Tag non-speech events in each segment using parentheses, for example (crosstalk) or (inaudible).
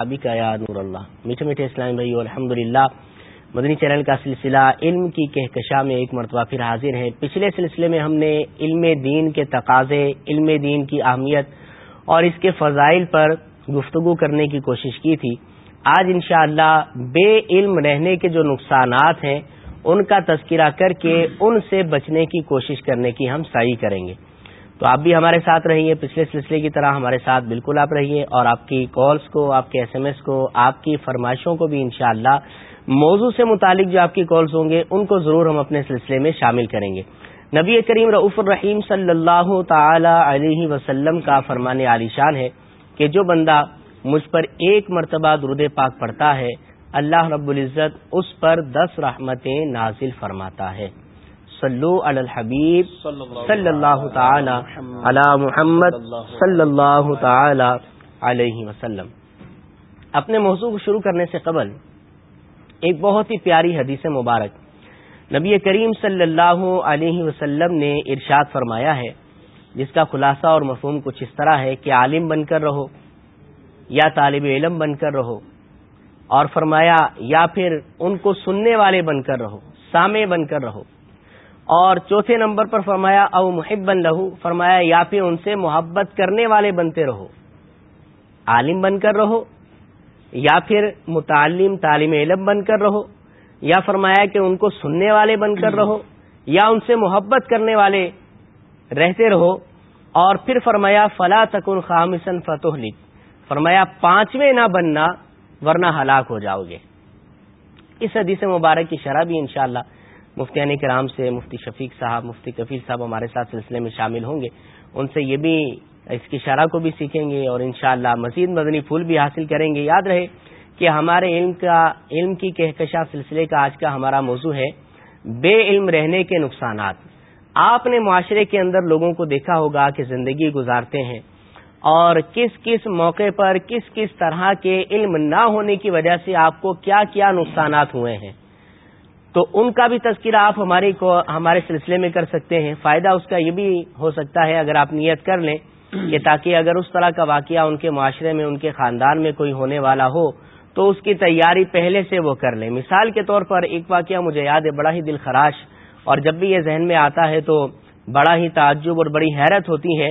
ابھی کا یا نور اللہ۔ میٹھے میٹھے اسلام بھائی الحمد للہ مدنی چینل کا سلسلہ علم کی کہکشاں میں ایک مرتبہ پھر حاضر ہے۔ پچھلے سلسلے میں ہم نے علم دین کے تقاضے، علم دین کی اہمیت اور اس کے فضائل پر گفتگو کرنے کی کوشش کی تھی۔ آج انشاءاللہ بے علم رہنے کے جو نقصانات ہیں، ان کا تذکرہ کر کے ان سے بچنے کی کوشش کرنے کی ہم صحیح کریں گے۔ تو آپ بھی ہمارے ساتھ رہیے، پچھلے سلسلے کی طرح ہمارے ساتھ بالکل آپ رہیے اور آپ کی کالز کو، آپ کے ایس ایم ایس کو، آپ کی فرمائشوں کو بھی انشاءاللہ موضوع سے متعلق جو آپ کی کالز ہوں گے، ان کو ضرور ہم اپنے سلسلے میں شامل کریں گے۔ نبی کریم رعف الرحیم صلی اللہ تعالی علیہ وسلم کا فرمان عالی شان ہے کہ جو بندہ مجھ پر ایک مرتبہ درود پاک پڑتا ہے، اللہ رب العزت اس پر دس رحمتیں نازل فرماتا ہے۔ صلو علی الحبیب صلی اللہ تعالی علی محمد صلی اللہ تعالی علیہ وسلم۔ اپنے موضوع کو شروع کرنے سے قبل ایک بہت ہی پیاری حدیث مبارک۔ نبی کریم صلی اللہ علیہ وسلم نے ارشاد فرمایا ہے جس کا خلاصہ اور مفہوم کچھ اس طرح ہے کہ عالم بن کر رہو یا طالب علم بن کر رہو اور فرمایا یا پھر ان کو سننے والے بن کر رہو سامے بن کر رہو۔ اور چوتھے نمبر پر فرمایا، او محب بن لہو، فرمایا، یا پھر ان سے محبت کرنے والے بنتے رہو، عالم بن کر رہو، یا پھر متعلم تعلیم علم بن کر رہو، یا فرمایا کہ ان کو سننے والے بن کر رہو، یا ان سے محبت کرنے والے رہتے رہو، اور پھر فرمایا، فلا تکن خامسن فتح لکھ فرمایا، پانچویں نہ بننا ورنہ ہلاک ہو جاؤ گے۔ اس حدیث مبارک کی شرح بھی انشاءاللہ مفتیان کرام سے، مفتی شفیق صاحب، مفتی کفیل صاحب ہمارے ساتھ سلسلے میں شامل ہوں گے۔ ان سے یہ بھی اس کی شرح کو بھی سیکھیں گے اور انشاءاللہ مزید مدنی پھول بھی حاصل کریں گے۔ یاد رہے کہ ہمارے علم کا، علم کی کہکشا سلسلے کا آج کا ہمارا موضوع ہے بے علم رہنے کے نقصانات۔ آپ نے معاشرے کے اندر لوگوں کو دیکھا ہوگا کہ زندگی گزارتے ہیں اور کس کس موقع پر کس کس طرح کے علم نہ ہونے کی وجہ سے آپ کو کیا کیا نقصانات ہوئے ہیں۔ تو ان کا بھی تذکرہ آپ ہماری کو ہمارے سلسلے میں کر سکتے ہیں۔ فائدہ اس کا یہ بھی ہو سکتا ہے اگر آپ نیت کر لیں (clears throat) کہ تاکہ اگر اس طرح کا واقعہ ان کے معاشرے میں ان کے خاندان میں کوئی ہونے والا ہو تو اس کی تیاری پہلے سے وہ کر لیں۔ مثال کے طور پر ایک واقعہ مجھے یاد ہے بڑا ہی دل خراش۔ اور جب بھی یہ ذہن میں آتا ہے تو بڑا ہی تعجب اور بڑی حیرت ہوتی ہے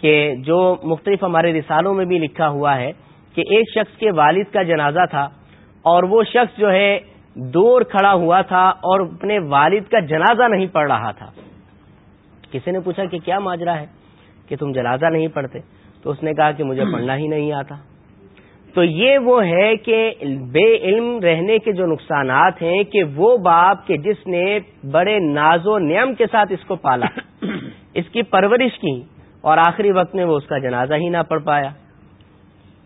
کہ جو مختلف ہمارے رسالوں میں بھی لکھا ہوا ہے کہ ایک شخص کے والد کا جنازہ تھا اور وہ شخص جو ہے دور کھڑا ہوا تھا اور اپنے والد کا جنازہ نہیں پڑھ رہا تھا۔ کسی نے پوچھا کہ کیا ماجرا ہے کہ تم جنازہ نہیں پڑھتے؟ تو اس نے کہا کہ مجھے پڑھنا ہی نہیں آتا۔ تو یہ وہ ہے کہ بے علم رہنے کے جو نقصانات ہیں کہ وہ باپ کے جس نے بڑے ناز و نیم کے ساتھ اس کو پالا، اس کی پرورش کی اور آخری وقت میں وہ اس کا جنازہ ہی نہ پڑھ پایا۔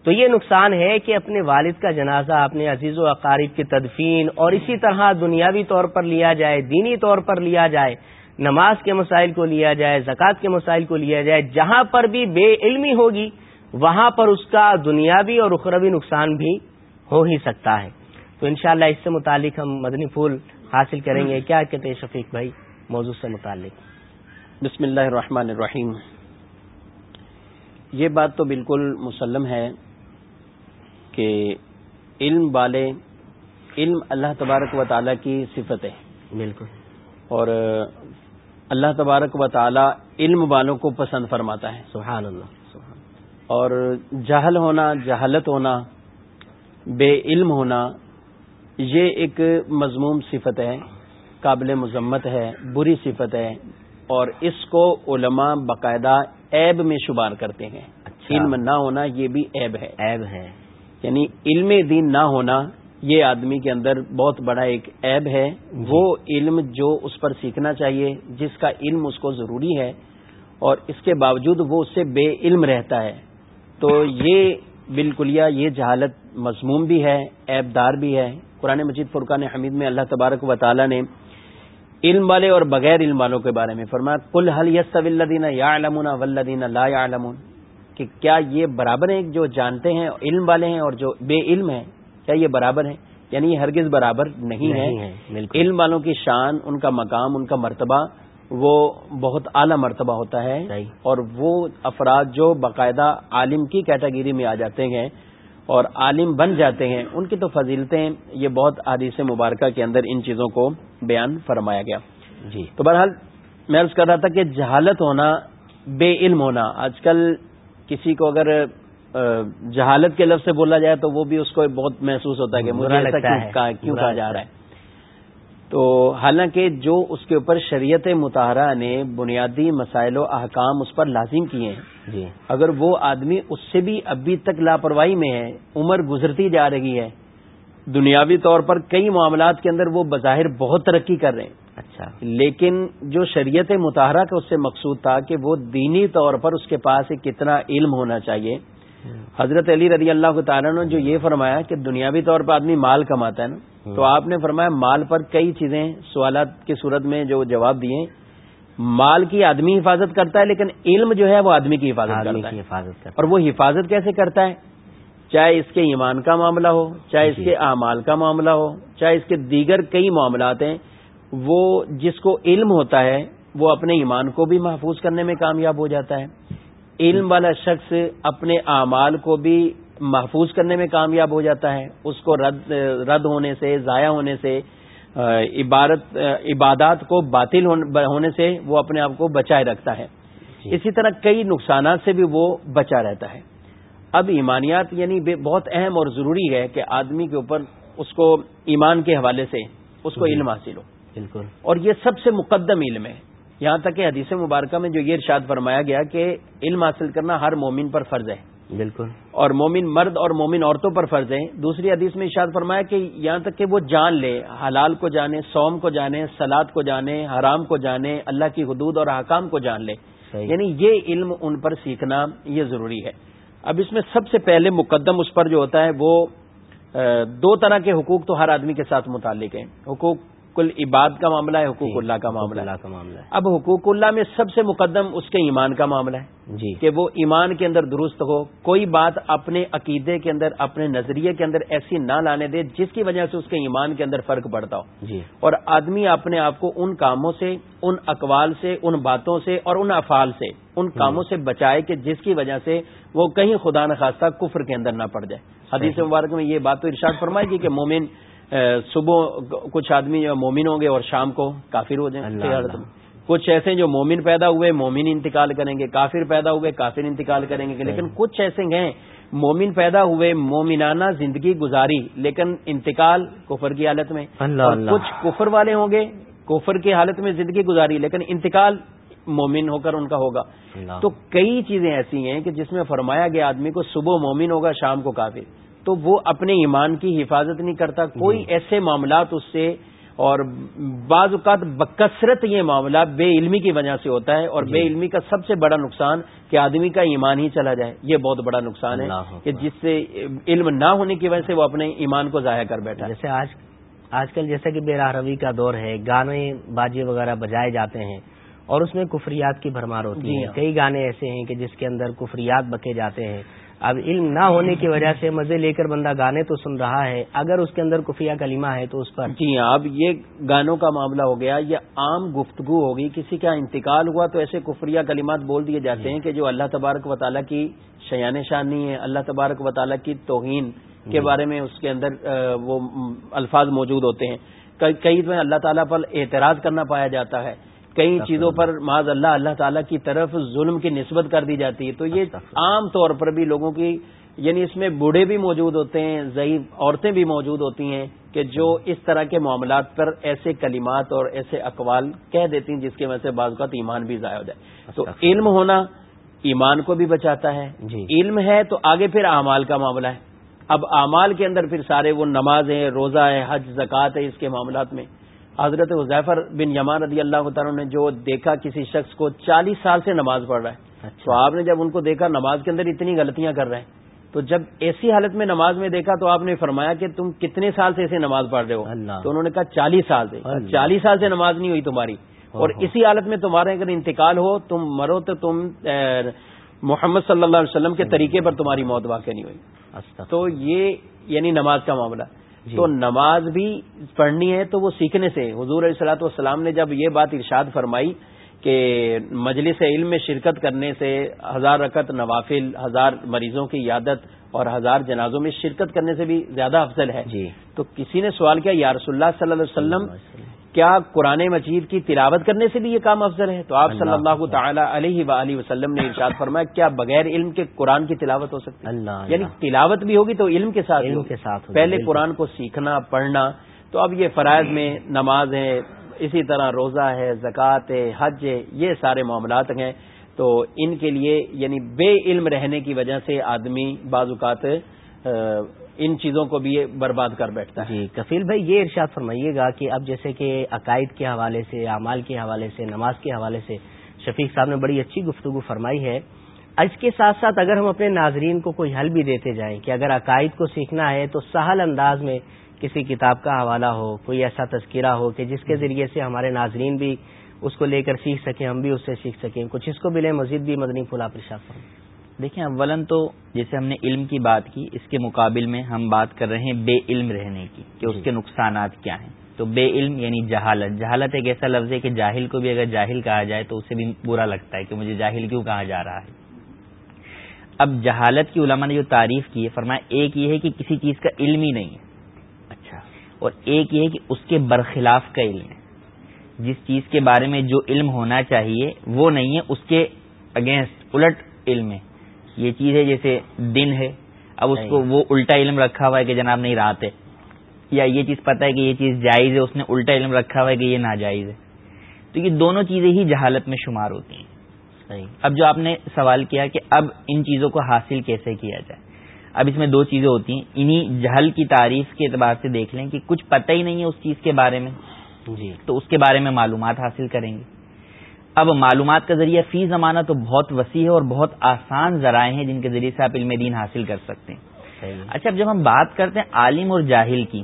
تو یہ نقصان ہے کہ اپنے والد کا جنازہ اپنے عزیز و اقارب کی تدفین اور اسی طرح دنیاوی طور پر لیا جائے، دینی طور پر لیا جائے، نماز کے مسائل کو لیا جائے، زکوٰۃ کے مسائل کو لیا جائے، جہاں پر بھی بے علمی ہوگی، وہاں پر اس کا دنیاوی اور اخروی نقصان بھی ہو ہی سکتا ہے۔ تو انشاءاللہ اس سے متعلق ہم مدنی پھول حاصل کریں گے۔ کیا کہتے ہیں شفیق بھائی؟ موضوع سے متعلق۔ بسم اللہ الرحمن الرحیم۔ یہ بات تو بالکل مسلم ہے۔ کہ علم والے علم اللہ تبارک و تعالیٰ کی صفت ہے بالکل۔ اور اللہ تبارک و تعالیٰ علم والوں کو پسند فرماتا ہے۔ سبحان اللہ سبحان اور جہل ہونا جہالت ہونا بے علم ہونا یہ ایک مضموم صفت ہے قابل مذمت ہے بری صفت ہے۔ اور اس کو علماء باقاعدہ عیب میں شمار کرتے ہیں۔ اچھا۔ علم نہ ہونا یہ بھی عیب ہے۔ عیب ہے۔ یعنی علم دین نہ ہونا یہ آدمی کے اندر بہت بڑا ایک عیب ہے۔ جی۔ وہ علم جو اس پر سیکھنا چاہیے جس کا علم اس کو ضروری ہے اور اس کے باوجود وہ اس سے بے علم رہتا ہے۔ تو یہ بالکل یہ جہالت مضموم بھی ہے عیب دار بھی ہے۔ قرآن مجید فرقان حمید میں اللہ تبارک و تعالیٰ نے علم والے اور بغیر علم والوں کے بارے میں فرمایا کل حل یس ولدین یا علمون ولدین لا یا علمون کہ کیا یہ برابر ہیں جو جانتے ہیں علم والے ہیں اور جو بے علم ہیں کیا یہ برابر ہیں؟ یعنی یہ ہرگز برابر نہیں, ہے۔ علم والوں کی شان ان کا مقام ان کا مرتبہ وہ بہت اعلی مرتبہ ہوتا ہے۔ اور وہ افراد جو باقاعدہ عالم کی کیٹیگری میں آ جاتے ہیں اور عالم بن جاتے ہیں ان کی تو فضیلتیں یہ بہت حادث مبارکہ کے اندر ان چیزوں کو بیان فرمایا گیا۔ جی۔ تو بہرحال میں عرض کر رہا تھا کہ جہالت ہونا بے علم ہونا آج کل کسی کو اگر جہالت کے لفظ سے بولا جائے تو وہ بھی اس کو بہت محسوس ہوتا ہے کہ مجھے ایسا کیوں کہا جا رہا ہے۔ تو حالانکہ جو اس کے اوپر شریعت مطالعہ نے بنیادی مسائل و احکام اس پر لازم کیے ہیں جی۔ اگر وہ آدمی اس سے بھی ابھی تک لاپرواہی میں ہے عمر گزرتی جا رہی ہے دنیاوی طور پر کئی معاملات کے اندر وہ بظاہر بہت ترقی کر رہے ہیں۔ اچھا لیکن جو شریعت مطالعہ کا اس سے مقصود تھا کہ وہ دینی طور پر اس کے پاس کتنا علم ہونا چاہیے۔ حضرت علی رضی اللہ تعالیٰ نے جو یہ فرمایا کہ دنیاوی طور پر آدمی مال کماتا ہے نا تو آپ نے فرمایا مال پر کئی چیزیں سوالات کی صورت میں جو جواب دیے۔ مال کی آدمی حفاظت کرتا ہے لیکن علم جو ہے وہ آدمی کی حفاظت کرتا ہے۔ حفاظت اور وہ حفاظت کیسے کرتا ہے؟ چاہے اس کے ایمان کا معاملہ ہو چاہے اس جی۔ کے اعمال کا معاملہ ہو چاہے اس کے دیگر کئی معاملات ہیں۔ وہ جس کو علم ہوتا ہے وہ اپنے ایمان کو بھی محفوظ کرنے میں کامیاب ہو جاتا ہے۔ علم والا شخص اپنے اعمال کو بھی محفوظ کرنے میں کامیاب ہو جاتا ہے۔ اس کو رد رد ہونے سے ضائع ہونے سے عبارت عبادات کو باطل ہونے سے وہ اپنے آپ کو بچائے رکھتا ہے۔ جی۔ اسی طرح کئی نقصانات سے بھی وہ بچا رہتا ہے۔ اب ایمانیات یعنی بہت اہم اور ضروری ہے کہ آدمی کے اوپر اس کو ایمان کے حوالے سے اس کو جی۔ علم حاصل ہو۔ بالکل۔ اور یہ سب سے مقدم علم ہے۔ یہاں تک کہ حدیث مبارکہ میں جو یہ ارشاد فرمایا گیا کہ علم حاصل کرنا ہر مومن پر فرض ہے۔ بالکل۔ اور مومن مرد اور مومن عورتوں پر فرض ہے۔ دوسری حدیث میں ارشاد فرمایا کہ یہاں تک کہ وہ جان لے حلال کو جانے سوم کو جانے سلاد کو جانے حرام کو جانے اللہ کی حدود اور حکام کو جان لے۔ یعنی یہ علم ان پر سیکھنا یہ ضروری ہے۔ اب اس میں سب سے پہلے مقدم اس پر جو ہوتا ہے وہ دو طرح کے حقوق تو ہر آدمی کے ساتھ متعلق ہیں۔ حقوق عباد کا معاملہ ہے حقوق جی، اللہ کا معاملہ اللہ کا معاملہ ہے۔ اب حقوق اللہ میں سب سے مقدم اس کے ایمان کا معاملہ ہے جی۔ کہ وہ ایمان کے اندر درست ہو کوئی بات اپنے عقیدے کے اندر اپنے نظریے کے اندر ایسی نہ لانے دے جس کی وجہ سے اس کے ایمان کے اندر فرق پڑتا ہو۔ جی۔ اور آدمی اپنے آپ کو ان کاموں سے ان اقوال سے ان باتوں سے اور ان افعال سے ان کاموں سے بچائے کہ جس کی وجہ سے وہ کہیں خدا نخواستہ کفر کے اندر نہ پڑ جائے۔ حدیث مبارک میں یہ بات تو ارشاد فرمائے گی کہ مومن صبح کچھ آدمی جو مومن ہوں گے اور شام کو کافر ہو جائیں اللہ کچھ ایسے جو مومن پیدا ہوئے مومن انتقال کریں گے کافر پیدا ہوئے کافر انتقال کریں گے۔ لیکن کچھ ایسے ہیں مومن پیدا ہوئے مومنانہ زندگی گزاری لیکن انتقال کفر کی حالت میں۔ اللہ اور اللہ۔ کچھ کفر والے ہوں گے کفر کی حالت میں زندگی گزاری لیکن انتقال مومن ہو کر ان کا ہوگا۔ اللہ۔ تو کئی چیزیں ایسی ہیں کہ جس میں فرمایا گیا آدمی کو صبح مومن ہوگا شام کو کافر۔ تو وہ اپنے ایمان کی حفاظت نہیں کرتا کوئی جی۔ ایسے معاملات اس سے اور بعض اوقات بکثرت یہ معاملہ بے علمی کی وجہ سے ہوتا ہے اور جی۔ بے علمی کا سب سے بڑا نقصان کہ آدمی کا ایمان ہی چلا جائے یہ بہت بڑا نقصان ہے کہ جس سے علم نہ ہونے کی وجہ سے وہ اپنے ایمان کو ضائع کر بیٹھا جیسے آج آج کل جیسے کہ بے راہ روی کا دور ہے گانے باجے وغیرہ بجائے جاتے ہیں اور اس میں کفریات کی بھرمار ہوتی جی ہے ہاں۔ کئی گانے ایسے ہیں کہ جس کے اندر کفریات بکے جاتے ہیں اب علم نہ ہونے کی وجہ سے مزے لے کر بندہ گانے تو سن رہا ہے اگر اس کے اندر کفیہ کلمہ ہے تو اس پر۔ جی ہاں اب یہ گانوں کا معاملہ ہو گیا یہ عام گفتگو ہوگی کسی کا انتقال ہوا تو ایسے کفریہ کلمات بول دیے جاتے ہیں کہ جو اللہ تبارک و تعالیٰ کی شیان شانی ہے اللہ تبارک و تعالیٰ کی توہین کے جی۔ بارے میں اس کے اندر وہ الفاظ موجود ہوتے ہیں۔ کئی میں اللہ تعالیٰ پر اعتراض کرنا پایا جاتا ہے۔ کئی چیزوں پر معاذ اللہ اللہ تعالیٰ کی طرف ظلم کی نسبت کر دی جاتی ہے۔ تو یہ عام طور پر بھی لوگوں کی یعنی اس میں بوڑھے بھی موجود ہوتے ہیں ضعیف عورتیں بھی موجود ہوتی ہیں کہ جو اس طرح کے معاملات پر ایسے کلمات اور ایسے اقوال کہہ دیتی ہیں جس کی وجہ سے بعض اوقات ایمان بھی ضائع ہو جائے۔ تو علم ہونا ایمان کو بھی بچاتا ہے۔ جی۔ علم ہے تو آگے پھر اعمال کا معاملہ ہے۔ اب اعمال کے اندر پھر سارے وہ نماز ہے روزہ ہے حج زکوٰۃ ہے اس کے معاملات میں۔ حضرت حضیفر بن یمان رضی اللہ تعالیٰ نے جو دیکھا کسی شخص کو چالیس سال سے نماز پڑھ رہا ہے اچھا۔ تو آپ نے جب ان کو دیکھا نماز کے اندر اتنی غلطیاں کر رہے ہیں تو جب ایسی حالت میں نماز میں دیکھا تو آپ نے فرمایا کہ تم کتنے سال سے ایسے نماز پڑھ رہے ہو؟ تو انہوں نے کہا چالیس سال سے۔ چالیس سال سے نماز نہیں ہوئی تمہاری۔ اور اوہو۔ اسی حالت میں تمہارے اگر انتقال ہو تم مرو تو تم محمد صلی اللہ علیہ وسلم کے طریقے پر تمہاری موت واقع نہیں ہوئی۔ تو یہ یعنی نماز کا معاملہ۔ تو نماز بھی پڑھنی ہے تو وہ سیکھنے سے۔ حضور علیہ السلاۃ والسلام نے جب یہ بات ارشاد فرمائی کہ مجلس علم میں شرکت کرنے سے ہزار رکت نوافل ہزار مریضوں کی عیادت اور ہزار جنازوں میں شرکت کرنے سے بھی زیادہ افضل ہے۔ جی۔ تو کسی نے سوال کیا یا رسول اللہ صلی اللہ علیہ وسلم۔ کیا قرآن مجید کی تلاوت کرنے سے بھی یہ کام افضل ہے؟ تو آپ صلی اللہ تعالی علیہ وآلہ وسلم نے ارشاد فرمایا کیا بغیر علم کے قرآن کی تلاوت ہو سکتی؟ اللہ یعنی تلاوت بھی ہوگی تو علم کے ساتھ علم۔ کے ساتھ پہلے۔ قرآن کو سیکھنا پڑھنا۔ تو اب یہ فرائض میں نماز ہے اسی طرح روزہ ہے زکوٰۃ ہے حج ہے یہ سارے معاملات ہیں۔ تو ان کے لیے یعنی بے علم رہنے کی وجہ سے آدمی بعض اوقات ان چیزوں کو بھی برباد کر بیٹھتا ہے۔ جی کفیل بھائی یہ ارشاد فرمائیے گا کہ اب جیسے کہ عقائد کے حوالے سے اعمال کے حوالے سے نماز کے حوالے سے شفیق صاحب نے بڑی اچھی گفتگو فرمائی ہے۔ اس کے ساتھ ساتھ اگر ہم اپنے ناظرین کو کوئی حل بھی دیتے جائیں کہ اگر عقائد کو سیکھنا ہے تو سہل انداز میں کسی کتاب کا حوالہ ہو کوئی ایسا تذکرہ ہو کہ جس کے ذریعے سے ہمارے ناظرین بھی اس کو لے کر سیکھ سکیں ہم بھی اس سے سیکھ سکیں۔ کچھ اس کو بھی لیں مزید بھی مدنی ارشاد فرمائیں دیکھیں اولن تو جیسے ہم نے علم کی بات کی اس کے مقابل میں ہم بات کر رہے ہیں بے علم رہنے کی کہ اس جی۔ کے نقصانات کیا ہیں۔ تو بے علم یعنی جہالت۔ جہالت ایک ایسا لفظ ہے کہ جاہل کو بھی اگر جاہل کہا جائے تو اسے بھی برا لگتا ہے کہ مجھے جاہل کیوں کہا جا رہا ہے۔ اب جہالت کی علماء نے جو تعریف کی ہے فرمایا ایک یہ ہے کہ کسی چیز کا علم ہی نہیں ہے۔ اچھا۔ اور ایک یہ ہے کہ اس کے برخلاف کا علم ہے۔ جس چیز کے بارے میں جو علم ہونا چاہیے وہ نہیں ہے اس کے اگینسٹ الٹ علم ہے۔ یہ چیز ہے جیسے دن ہے اب اس کو۔ وہ الٹا علم رکھا ہوا ہے کہ جناب نہیں رات ہے۔ یا یہ چیز پتہ ہے کہ یہ چیز جائز ہے اس نے الٹا علم رکھا ہوا ہے کہ یہ ناجائز ہے۔ تو یہ دونوں چیزیں ہی جہالت میں شمار ہوتی ہیں۔ صحیح۔ اب جو آپ نے سوال کیا کہ اب ان چیزوں کو حاصل کیسے کیا جائے؟ اب اس میں دو چیزیں ہوتی ہیں۔ انہی جہل کی تعریف کے اعتبار سے دیکھ لیں کہ کچھ پتہ ہی نہیں ہے اس چیز کے بارے میں۔ جی۔ تو اس کے بارے میں معلومات حاصل کریں گے۔ اب معلومات کا ذریعہ فی زمانہ تو بہت وسیع ہے اور بہت آسان ذرائع ہیں جن کے ذریعے سے آپ علم دین حاصل کر سکتے ہیں۔ اچھا اب جب ہم بات کرتے ہیں عالم اور جاہل کی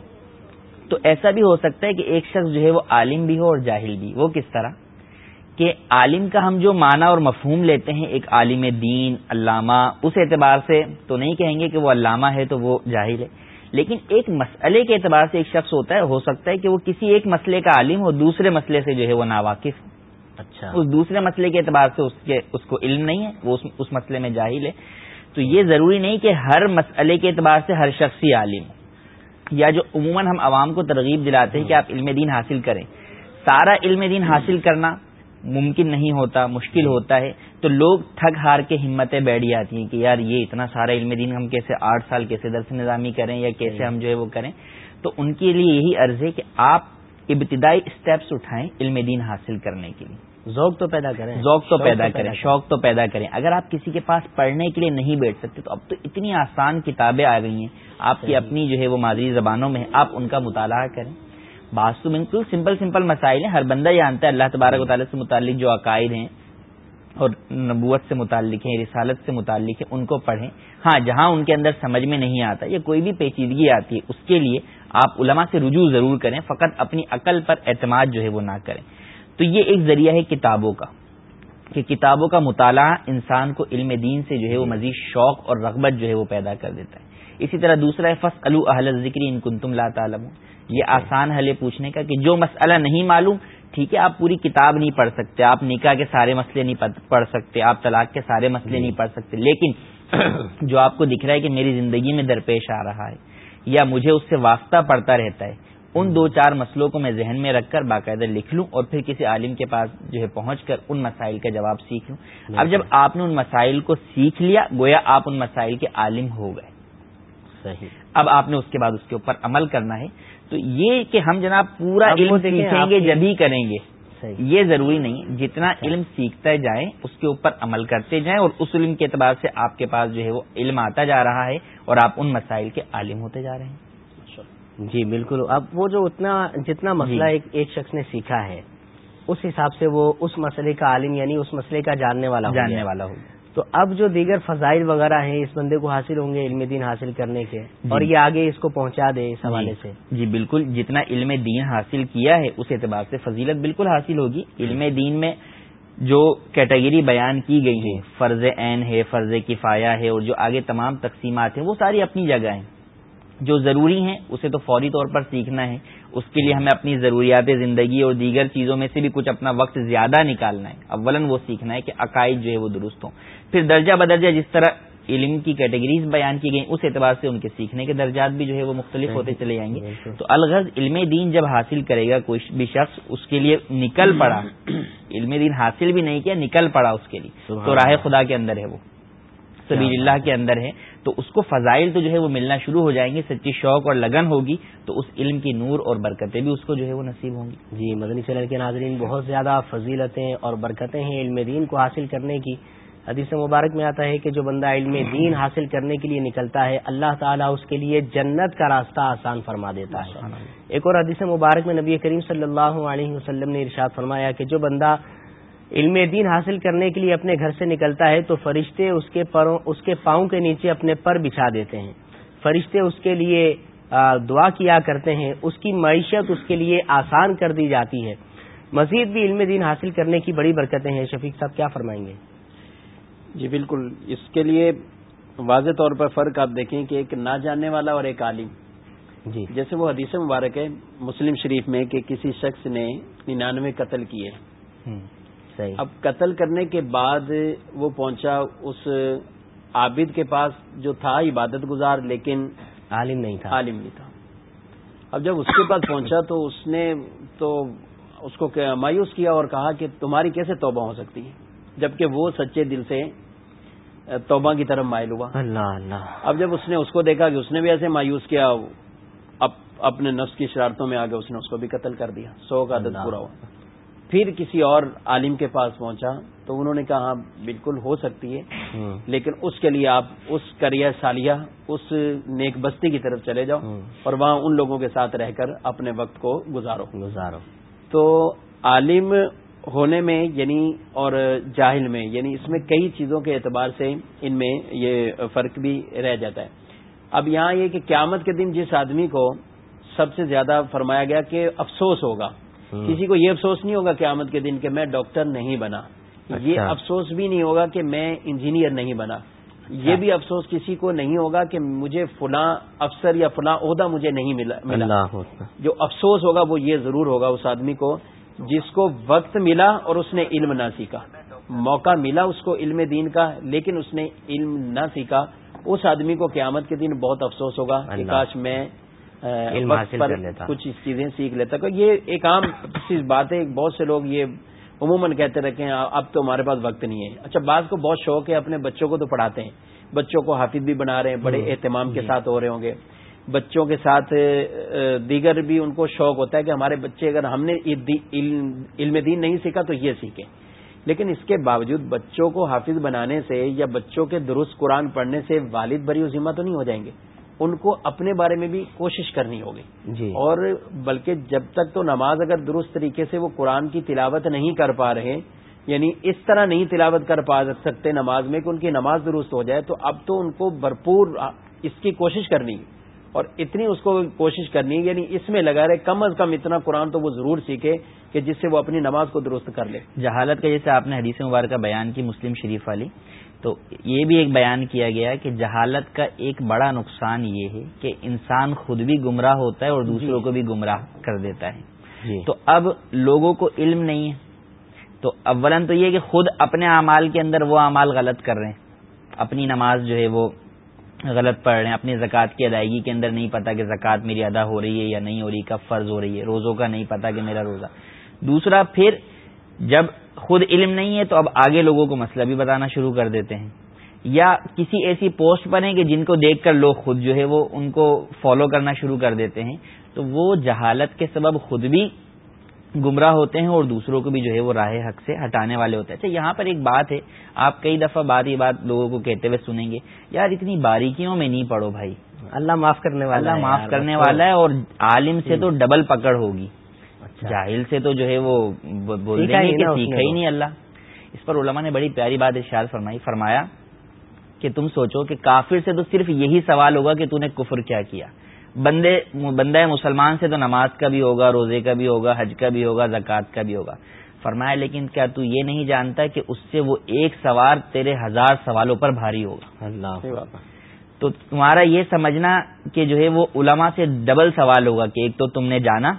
تو ایسا بھی ہو سکتا ہے کہ ایک شخص جو ہے وہ عالم بھی ہو اور جاہل بھی۔ وہ کس طرح؟ کہ عالم کا ہم جو معنی اور مفہوم لیتے ہیں ایک عالم دین علامہ اس اعتبار سے تو نہیں کہیں گے کہ وہ علامہ ہے تو وہ جاہل ہے۔ لیکن ایک مسئلے کے اعتبار سے ایک شخص ہوتا ہے ہو سکتا ہے کہ وہ کسی ایک مسئلے کا عالم ہو دوسرے مسئلے سے جو ہے وہ ناواقف۔ ہو اچھا۔ اس دوسرے مسئلے کے اعتبار سے اس کے اس کو علم نہیں ہے وہ اس اس مسئلے میں جاہل ہے۔ تو یہ ضروری نہیں کہ ہر مسئلے کے اعتبار سے ہر شخص ہی عالم ہو۔ یا جو عموماً ہم عوام کو ترغیب دلاتے ہیں کہ آپ علم دین حاصل کریں۔ سارا علم دین حاصل کرنا ممکن نہیں ہوتا مشکل ہوتا ہے۔ تو لوگ تھک ہار کے ہمتیں بیٹھ جاتی ہیں کہ یار یہ اتنا سارا علم دین ہم کیسے آٹھ سال کیسے درس نظامی کریں یا کیسے ہم جو ہے وہ کریں۔ تو ان کے لیے یہی عرض ہے کہ آپ ابتدائی اسٹیپس اٹھائیں علم دین حاصل کرنے کے لیے۔ ذوق تو پیدا کریں۔ ذوق تو پیدا کریں شوق تو پیدا کریں۔ اگر آپ کسی کے پاس پڑھنے کے لیے نہیں بیٹھ سکتے تو اب تو اتنی آسان کتابیں آ گئی ہیں۔ آپ کی۔ اپنی جو ہے وہ مادری زبانوں میں آپ ان کا مطالعہ کریں۔ بعض تو بالکل سمپل سمپل مسائل ہیں ہر بندہ جانتا ہے اللہ تبارک و تعالیٰ سے متعلق جو عقائد ہیں اور نبوت سے متعلق ہیں رسالت سے متعلق ہیں ان کو پڑھیں۔ ہاں جہاں ان کے اندر سمجھ میں نہیں آتا یا کوئی بھی پیچیدگی آتی ہے اس کے لیے آپ علماء سے رجوع ضرور کریں، فقط اپنی عقل پر اعتماد جو ہے وہ نہ کریں۔ تو یہ ایک ذریعہ ہے کتابوں کا، کہ کتابوں کا مطالعہ انسان کو علم دین سے جو ہے وہ مزید شوق اور رغبت جو ہے وہ پیدا کر دیتا ہے۔ اسی طرح دوسرا ہے فص الو اہل ذکری ان کن تم لا تعلم یہ آسان حل ہے پوچھنے کا کہ جو مسئلہ نہیں معلوم، ٹھیک ہے، آپ پوری کتاب نہیں پڑھ سکتے، آپ نکاح کے سارے مسئلے نہیں پڑھ سکتے، آپ طلاق کے سارے مسئلے نہیں پڑھ سکتے، لیکن جو آپ کو دکھ رہا ہے کہ میری زندگی میں درپیش آ رہا ہے یا مجھے اس سے واسطہ پڑتا رہتا ہے ان دو چار مسئلوں کو میں ذہن میں رکھ کر باقاعدہ لکھ لوں اور پھر کسی عالم کے پاس جو ہے پہنچ کر ان مسائل کا جواب سیکھ لوں۔ اب جب آپ نے ان مسائل کو سیکھ لیا گویا آپ ان مسائل کے عالم ہو گئے۔ صحیح۔ اب آپ نے اس کے بعد اس کے اوپر عمل کرنا ہے۔ تو یہ کہ ہم جناب پورا علم سیکھیں گے جب ہی کریں گے۔ یہ ضروری نہیں جتنا علم سیکھتے جائیں اس کے اوپر عمل کرتے جائیں اور اس علم کے اعتبار سے آپ کے پاس جو ہے وہ علم آتا جا رہا ہے اور آپ ان مسائل کے عالم ہوتے جا رہے ہیں۔ جی بالکل۔ اب وہ جو اتنا جتنا مسئلہ جی۔ ایک ایک شخص نے سیکھا ہے اس حساب سے وہ اس مسئلے کا عالم یعنی اس مسئلے کا جاننے والا ہو جاننے۔ والا ہوگا تو اب جو دیگر فضائل وغیرہ ہیں اس بندے کو حاصل ہوں گے علم دین حاصل کرنے کے اور یہ آگے اس کو پہنچا دے اس حوالے جی سے۔ جی بالکل۔ جتنا علم دین حاصل کیا ہے اس اعتبار سے فضیلت بالکل حاصل ہوگی۔ علم دین میں جو کیٹیگری بیان کی گئی ہے فرض عین ہے فرض کفایہ ہے اور جو آگے تمام تقسیمات ہیں وہ ساری اپنی جگہ ہیں۔ جو ضروری ہیں اسے تو فوری طور پر سیکھنا ہے۔ اس کے لیے ہمیں اپنی ضروریات زندگی اور دیگر چیزوں میں سے بھی کچھ اپنا وقت زیادہ نکالنا ہے۔ اولن وہ سیکھنا ہے کہ عقائد جو ہے وہ درست ہوں۔ پھر درجہ بدرجہ جس طرح علم کی کیٹیگریز بیان کی گئی اس اعتبار سے ان کے سیکھنے کے درجات بھی جو ہے وہ مختلف ہوتے چلے جائیں گے۔ تو الغرض علم دین جب حاصل کرے گا کوئی بھی شخص اس کے لیے نکل پڑا۔ (coughs) علم دین حاصل بھی نہیں کیا نکل پڑا اس کے لیے۔ تو راہ خدا کے اندر ہے وہ۔ سبیل اللہ کے اندر ہے۔ تو اس کو فضائل تو جو ہے وہ ملنا شروع ہو جائیں گے سچی شوق اور لگن ہوگی تو اس علم کی نور اور برکتیں بھی اس کو جو ہے وہ نصیب ہوں گی۔ جی مدنی چینل کے ناظرین بہت زیادہ فضیلتیں اور برکتیں ہیں علم دین کو حاصل کرنے کی۔ حدیث مبارک میں آتا ہے کہ جو بندہ علم دین حاصل کرنے کے لیے نکلتا ہے اللہ تعالیٰ اس کے لیے جنت کا راستہ آسان فرما دیتا ہے۔ ایک اور حدیث مبارک میں نبی کریم صلی اللہ علیہ وسلم نے ارشاد فرمایا کہ جو بندہ علم دین حاصل کرنے کے لیے اپنے گھر سے نکلتا ہے تو فرشتے اس کے پروں اس کے پاؤں کے نیچے اپنے پر بچھا دیتے ہیں۔ فرشتے اس کے لیے دعا کیا کرتے ہیں اس کی معیشت اس کے لیے آسان کر دی جاتی ہے۔ مزید بھی علم دین حاصل کرنے کی بڑی برکتیں ہیں۔ شفیق صاحب کیا فرمائیں گے؟ جی بالکل اس کے لیے واضح طور پر فرق آپ دیکھیں کہ ایک نہ جاننے والا اور ایک عالم۔ جی۔ جیسے وہ حدیث مبارک ہے مسلم شریف میں کہ کسی شخص نے ننانوے قتل کیے۔ صحیح۔ اب قتل کرنے کے بعد وہ پہنچا اس عابد کے پاس جو تھا عبادت گزار لیکن عالم نہیں تھا۔ عالم نہیں تھا۔ اب جب اس کے پاس پہنچا تو اس نے تو اس کو مایوس کیا اور کہا کہ تمہاری کیسے توبہ ہو سکتی ہے؟ جبکہ وہ سچے دل سے توبہ کی طرف مائل ہوا۔ اللہ اللہ۔ اب جب اس نے اس کو دیکھا کہ اس نے بھی ایسے مایوس کیا اپنے نفس کی شرارتوں میں آگے اس نے اس کو بھی قتل کر دیا۔ سو کا عدد پورا ہوا۔ پھر کسی اور عالم کے پاس پہنچا تو انہوں نے کہا ہاں بالکل ہو سکتی ہے لیکن اس کے لیے آپ اس کریئر سالیہ اس نیک بستی کی طرف چلے جاؤ اور وہاں ان لوگوں کے ساتھ رہ کر اپنے وقت کو گزارو۔ گزارو۔ تو عالم ہونے میں یعنی اور جاہل میں یعنی اس میں کئی چیزوں کے اعتبار سے ان میں یہ فرق بھی رہ جاتا ہے۔ اب یہاں یہ کہ قیامت کے دن جس آدمی کو سب سے زیادہ فرمایا گیا کہ افسوس ہوگا کسی کو یہ افسوس نہیں ہوگا قیامت کے دن کہ میں ڈاکٹر نہیں بنا۔ یہ اچھا۔ افسوس بھی نہیں ہوگا کہ میں انجینئر نہیں بنا۔ یہ اچھا۔ بھی افسوس کسی کو نہیں ہوگا کہ مجھے فلاں افسر یا فلاں عہدہ مجھے نہیں ملا جو افسوس ہوگا وہ یہ ضرور ہوگا اس آدمی کو جس کو وقت ملا اور اس نے علم نہ سیکھا۔ موقع ملا اس کو علم دین کا لیکن اس نے علم نہ سیکھا۔ اس آدمی کو قیامت کے دن بہت افسوس ہوگا کاش میں کچھ چیزیں سیکھ لیتا۔ یہ ایک عام چیز بات ہے بہت سے لوگ یہ عموماً کہتے رکھے ہیں اب تو ہمارے پاس وقت نہیں ہے۔ اچھا بعض کو بہت شوق ہے اپنے بچوں کو تو پڑھاتے ہیں۔ بچوں کو حافظ بھی بنا رہے ہیں بڑے اہتمام کے جی۔ ساتھ ہو رہے ہوں گے۔ بچوں کے ساتھ دیگر بھی ان کو شوق ہوتا ہے کہ ہمارے بچے اگر ہم نے علم دین نہیں سیکھا تو یہ سیکھیں۔ لیکن اس کے باوجود بچوں کو حافظ بنانے سے یا بچوں کے درست قرآن پڑھنے سے والد بری و ذمہ تو نہیں ہو جائیں گے۔ ان کو اپنے بارے میں بھی کوشش کرنی ہوگی۔ جی۔ اور بلکہ جب تک تو نماز اگر درست طریقے سے وہ قرآن کی تلاوت نہیں کر پا رہے یعنی اس طرح نہیں تلاوت کر پا سکتے نماز میں کہ ان کی نماز درست ہو جائے تو اب تو ان کو بھرپور اس کی کوشش کرنی اور اتنی اس کو کوشش کرنی یعنی اس میں لگا رہے کم از کم اتنا قرآن تو وہ ضرور سیکھے کہ جس سے وہ اپنی نماز کو درست کر لے۔ جہالت کا جیسے آپ نے حدیث مبارکہ بیان کی مسلم شریف والی تو یہ بھی ایک بیان کیا گیا کہ جہالت کا ایک بڑا نقصان یہ ہے کہ انسان خود بھی گمراہ ہوتا ہے اور دوسروں کو بھی گمراہ کر دیتا ہے۔ جی۔ تو اب لوگوں کو علم نہیں ہے۔ تو اولن تو یہ کہ خود اپنے اعمال کے اندر وہ اعمال غلط کر رہے ہیں۔ اپنی نماز جو ہے وہ غلط پڑھ رہے ہیں، اپنی زکوٰۃ کی ادائیگی کے اندر نہیں پتا کہ زکوٰۃ میری ادا ہو رہی ہے یا نہیں ہو رہی، کب فرض ہو رہی ہے، روزوں کا نہیں پتا کہ میرا روزہ۔ دوسرا، پھر جب خود علم نہیں ہے تو اب آگے لوگوں کو مسئلہ بھی بتانا شروع کر دیتے ہیں۔ یا کسی ایسی پوسٹ پر ہیں کہ جن کو دیکھ کر لوگ خود جو ہے وہ ان کو فالو کرنا شروع کر دیتے ہیں، تو وہ جہالت کے سبب خود بھی گمراہ ہوتے ہیں اور دوسروں کو بھی جو ہے وہ راہ حق سے ہٹانے والے ہوتے ہیں۔ اچھا یہاں پر ایک بات ہے آپ کئی دفعہ بات یہ بات لوگوں کو کہتے ہوئے سنیں گے یار اتنی باریکیوں میں نہیں پڑھو بھائی۔ اللہ معاف کرنے والا اللہ معاف کرنے والا ہے اور عالم سے تو ڈبل پکڑ ہوگی۔ اچھا۔ جاہل سے تو جو ہے وہ بول رہے ہیں کہ سیکھا ہی نہیں اللہ۔ اس پر علماء نے بڑی پیاری بات اشار فرمائی فرمایا کہ تم سوچو کہ کافر سے تو صرف یہی سوال ہوگا کہ تو نے کفر کیا کیا۔ بندے بندہ مسلمان سے تو نماز کا بھی ہوگا روزے کا بھی ہوگا حج کا بھی ہوگا زکوٰۃ کا بھی ہوگا۔ فرمایا لیکن کیا تو یہ نہیں جانتا کہ اس سے وہ ایک سوال تیرے ہزار سوالوں پر بھاری ہوگا؟ اللہ۔ تو تمہارا یہ سمجھنا کہ جو ہے وہ علماء سے ڈبل سوال ہوگا کہ ایک تو تم نے جانا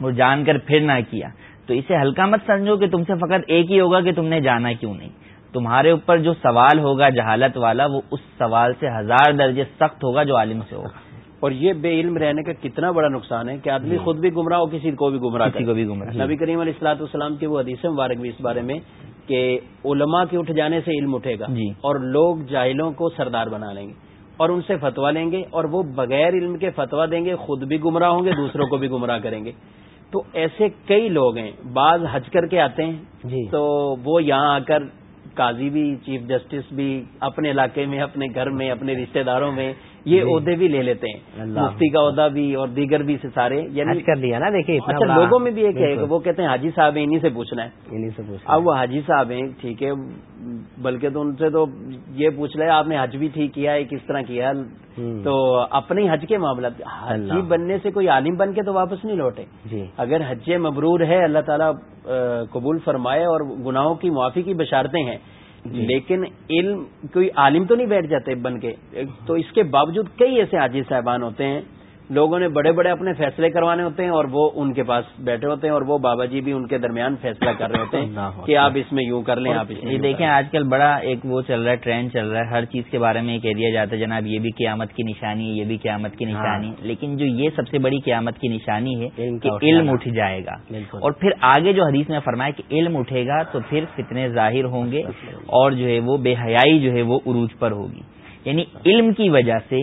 وہ جان کر پھر نہ کیا۔ تو اسے ہلکا مت سمجھو کہ تم سے فقط ایک ہی ہوگا کہ تم نے جانا کیوں نہیں۔ تمہارے اوپر جو سوال ہوگا جہالت والا وہ اس سوال سے ہزار درجے سخت ہوگا جو عالم سے ہوگا۔ اور یہ بے علم رہنے کا کتنا بڑا نقصان ہے کہ آدمی جی۔ خود بھی گمراہ ہو کسی کو بھی گمراہ کسی کو بھی گمراہ۔ نبی کریم علیہ السلاط والسلام کی وہ حدیث مبارک بھی اس بارے میں کہ علماء کے اٹھ جانے سے علم اٹھے گا جی۔ اور لوگ جاہلوں کو سردار بنا لیں گے اور ان سے فتوا لیں گے اور وہ بغیر علم کے فتوا دیں گے خود بھی گمراہ ہوں گے دوسروں کو بھی گمراہ کریں گے۔ تو ایسے کئی لوگ ہیں بعض حج کر کے آتے ہیں۔ جی۔ تو وہ یہاں آ کر قاضی بھی چیف جسٹس بھی اپنے علاقے میں اپنے گھر میں اپنے رشتہ داروں میں یہ جی۔ عہدے بھی لے لیتے ہیں۔ مفتی کا عہدہ بھی اور دیگر بھی سے سارے یعنی کر لیا نا دیکھیے اچھا لوگوں میں بھی ایک ہے کہ وہ کہتے ہیں حاجی صاحب ہیں انہیں سے پوچھنا ہے۔ انہیں سے پوچھنا اب وہ حاجی صاحب ہیں ٹھیک ہے بلکہ تو ان سے تو یہ پوچھ لے آپ نے حج بھی ٹھیک کیا ہے کس طرح کیا تو اپنے حج کے معاملات حجی بننے سے کوئی عالم بن کے تو واپس نہیں لوٹے۔ جی۔ اگر حج مبرور ہے اللہ تعالیٰ قبول فرمائے اور گناہوں کی معافی کی بشارتیں ہیں جی۔ لیکن علم، کوئی عالم تو نہیں بیٹھ جاتے بن کے؟ تو اس کے باوجود کئی ایسے عاجز صاحبان ہوتے ہیں لوگوں نے بڑے بڑے اپنے فیصلے کروانے ہوتے ہیں اور وہ ان کے پاس بیٹھے ہوتے ہیں اور وہ بابا جی بھی ان کے درمیان فیصلہ کر رہے ہوتے ہیں کہ آپ اس میں یوں کر لیں آپ میں دیکھیں آج کل بڑا ایک وہ چل رہا ہے ٹرینڈ چل رہا ہے ہر چیز کے بارے میں کہہ دیا جاتا ہے جناب یہ بھی قیامت کی نشانی ہے یہ بھی قیامت کی نشانی۔ ہاں۔ لیکن جو یہ سب سے بڑی قیامت کی نشانی ہے کہ علم اٹھ جائے گا۔ اور پھر آگے جو حدیث میں فرمایا کہ علم اٹھے گا تو پھر فتنے ظاہر ہوں گے اور جو ہے وہ بے حیائی جو ہے وہ عروج پر ہوگی۔ یعنی علم کی وجہ سے